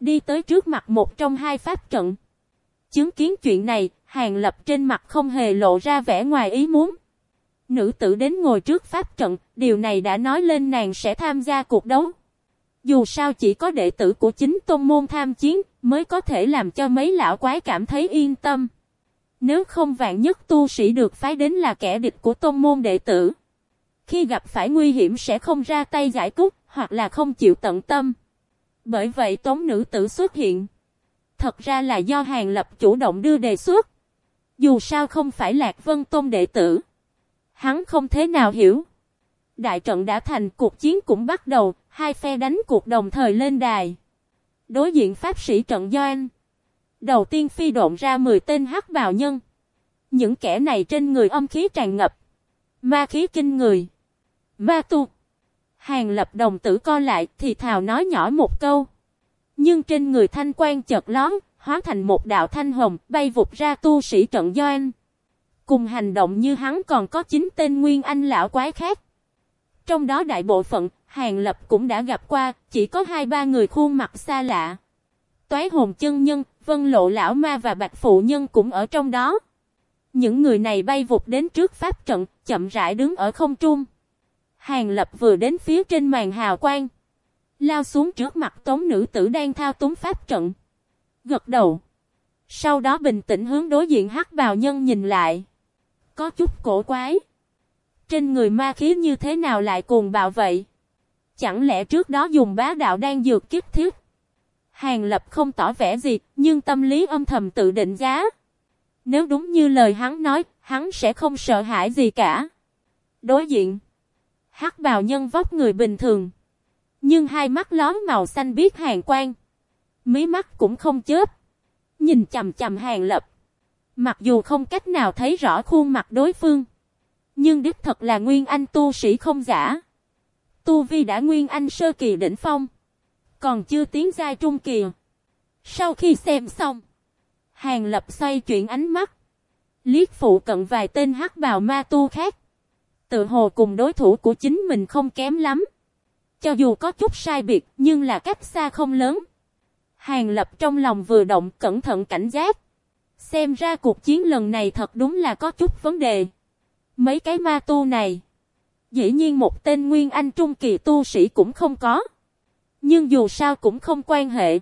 Đi tới trước mặt một trong hai pháp trận. Chứng kiến chuyện này, Hàng Lập trên mặt không hề lộ ra vẻ ngoài ý muốn. Nữ tử đến ngồi trước pháp trận, điều này đã nói lên nàng sẽ tham gia cuộc đấu. Dù sao chỉ có đệ tử của chính tôn môn tham chiến, mới có thể làm cho mấy lão quái cảm thấy yên tâm. Nếu không vạn nhất tu sĩ được phái đến là kẻ địch của tôn môn đệ tử. Khi gặp phải nguy hiểm sẽ không ra tay giải cứu, hoặc là không chịu tận tâm. Bởi vậy tống nữ tử xuất hiện. Thật ra là do Hàng Lập chủ động đưa đề xuất. Dù sao không phải Lạc Vân Tôn đệ tử. Hắn không thế nào hiểu. Đại trận đã thành cuộc chiến cũng bắt đầu, hai phe đánh cuộc đồng thời lên đài. Đối diện pháp sĩ trận Doan. Đầu tiên phi độn ra 10 tên hắc bào nhân. Những kẻ này trên người âm khí tràn ngập. Ma khí kinh người. Ma tu. Hàng lập đồng tử co lại thì thào nói nhỏ một câu. Nhưng trên người thanh quan chợt lón, hóa thành một đạo thanh hồng, bay vụt ra tu sĩ trận Doan. Cùng hành động như hắn còn có chín tên nguyên anh lão quái khác. Trong đó đại bộ phận, Hàng Lập cũng đã gặp qua, chỉ có hai ba người khuôn mặt xa lạ. Toái hồn chân nhân, vân lộ lão ma và bạch phụ nhân cũng ở trong đó. Những người này bay vụt đến trước pháp trận, chậm rãi đứng ở không trung. Hàng lập vừa đến phía trên màn hào quang. Lao xuống trước mặt tống nữ tử đang thao túng pháp trận. Gật đầu. Sau đó bình tĩnh hướng đối diện hắc bào nhân nhìn lại. Có chút cổ quái. Trên người ma khí như thế nào lại cuồng bạo vậy? Chẳng lẽ trước đó dùng bá đạo đang dược kiếp thiết? Hàng lập không tỏ vẻ gì, nhưng tâm lý âm thầm tự định giá. Nếu đúng như lời hắn nói, hắn sẽ không sợ hãi gì cả. Đối diện. Hắc bào nhân vóc người bình thường. Nhưng hai mắt lón màu xanh biết hàng quang. Mí mắt cũng không chớp. Nhìn chầm chầm hàng lập. Mặc dù không cách nào thấy rõ khuôn mặt đối phương. Nhưng đích thật là nguyên anh tu sĩ không giả. Tu Vi đã nguyên anh sơ kỳ đỉnh phong. Còn chưa tiến giai trung kỳ. Sau khi xem xong. Hàng lập xoay chuyển ánh mắt. Liết phụ cận vài tên hắc bào ma tu khác. Tự hồ cùng đối thủ của chính mình không kém lắm. Cho dù có chút sai biệt nhưng là cách xa không lớn. Hàng lập trong lòng vừa động cẩn thận cảnh giác. Xem ra cuộc chiến lần này thật đúng là có chút vấn đề. Mấy cái ma tu này. Dĩ nhiên một tên Nguyên Anh Trung Kỳ tu sĩ cũng không có. Nhưng dù sao cũng không quan hệ.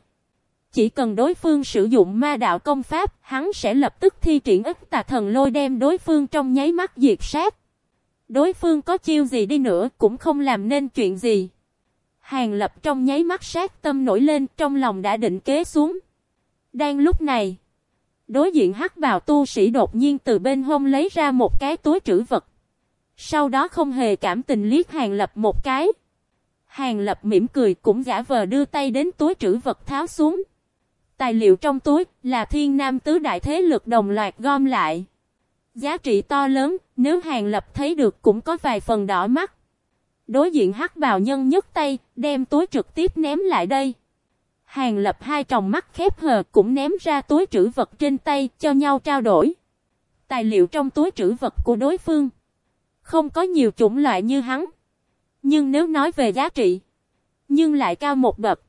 Chỉ cần đối phương sử dụng ma đạo công pháp, hắn sẽ lập tức thi triển ức tà thần lôi đem đối phương trong nháy mắt diệt sát. Đối phương có chiêu gì đi nữa cũng không làm nên chuyện gì. Hàng lập trong nháy mắt sát tâm nổi lên trong lòng đã định kế xuống. Đang lúc này, đối diện hắc bào tu sĩ đột nhiên từ bên hông lấy ra một cái túi trữ vật. Sau đó không hề cảm tình liếc hàng lập một cái. Hàng lập mỉm cười cũng giả vờ đưa tay đến túi trữ vật tháo xuống. Tài liệu trong túi là thiên nam tứ đại thế lực đồng loạt gom lại. Giá trị to lớn, nếu hàng lập thấy được cũng có vài phần đỏ mắt. Đối diện hắc bào nhân nhấc tay, đem túi trực tiếp ném lại đây. Hàng lập hai tròng mắt khép hờ cũng ném ra túi trữ vật trên tay cho nhau trao đổi. Tài liệu trong túi trữ vật của đối phương. Không có nhiều chủng loại như hắn. Nhưng nếu nói về giá trị. Nhưng lại cao một bậc.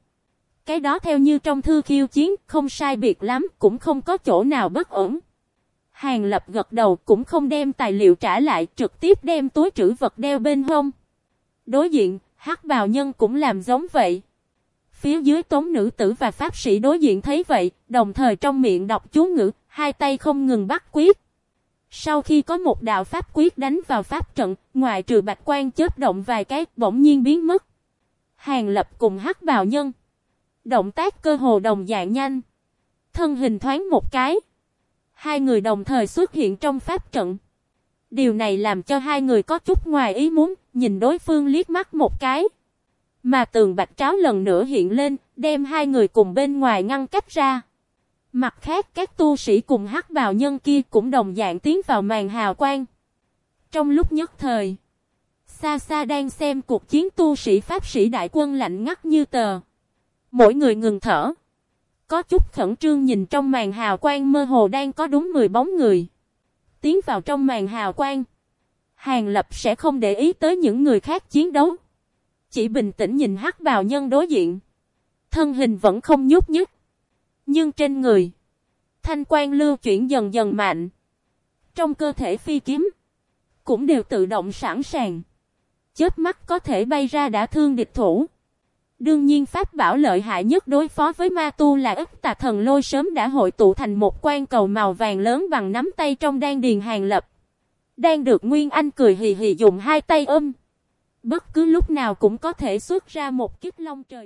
Cái đó theo như trong thư khiêu chiến không sai biệt lắm cũng không có chỗ nào bất ổn. Hàng lập gật đầu cũng không đem tài liệu trả lại trực tiếp đem túi trữ vật đeo bên hông. Đối diện, hắc bào nhân cũng làm giống vậy. Phía dưới tống nữ tử và pháp sĩ đối diện thấy vậy, đồng thời trong miệng đọc chú ngữ, hai tay không ngừng bắt quyết. Sau khi có một đạo pháp quyết đánh vào pháp trận, ngoài trừ bạch quan chớp động vài cái, bỗng nhiên biến mất. Hàng lập cùng hắc bào nhân. Động tác cơ hồ đồng dạng nhanh. Thân hình thoáng một cái. Hai người đồng thời xuất hiện trong pháp trận. Điều này làm cho hai người có chút ngoài ý muốn, nhìn đối phương liếc mắt một cái. Mà tường bạch tráo lần nữa hiện lên, đem hai người cùng bên ngoài ngăn cách ra. Mặt khác các tu sĩ cùng hắc bào nhân kia cũng đồng dạng tiến vào màn hào quang. Trong lúc nhất thời, xa xa đang xem cuộc chiến tu sĩ pháp sĩ đại quân lạnh ngắt như tờ. Mỗi người ngừng thở. Có chút khẩn trương nhìn trong màn hào quang mơ hồ đang có đúng 10 bóng người. Tiến vào trong màn hào quang. Hàng lập sẽ không để ý tới những người khác chiến đấu. Chỉ bình tĩnh nhìn hắc bào nhân đối diện. Thân hình vẫn không nhúc nhích. Nhưng trên người. Thanh quan lưu chuyển dần dần mạnh. Trong cơ thể phi kiếm. Cũng đều tự động sẵn sàng. Chết mắt có thể bay ra đã thương địch thủ. Đương nhiên pháp bảo lợi hại nhất đối phó với ma tu là ức tà thần lôi sớm đã hội tụ thành một quan cầu màu vàng lớn bằng nắm tay trong đan điền hàng lập. Đang được Nguyên Anh cười hì hì dùng hai tay ôm. Bất cứ lúc nào cũng có thể xuất ra một kiếp long trời.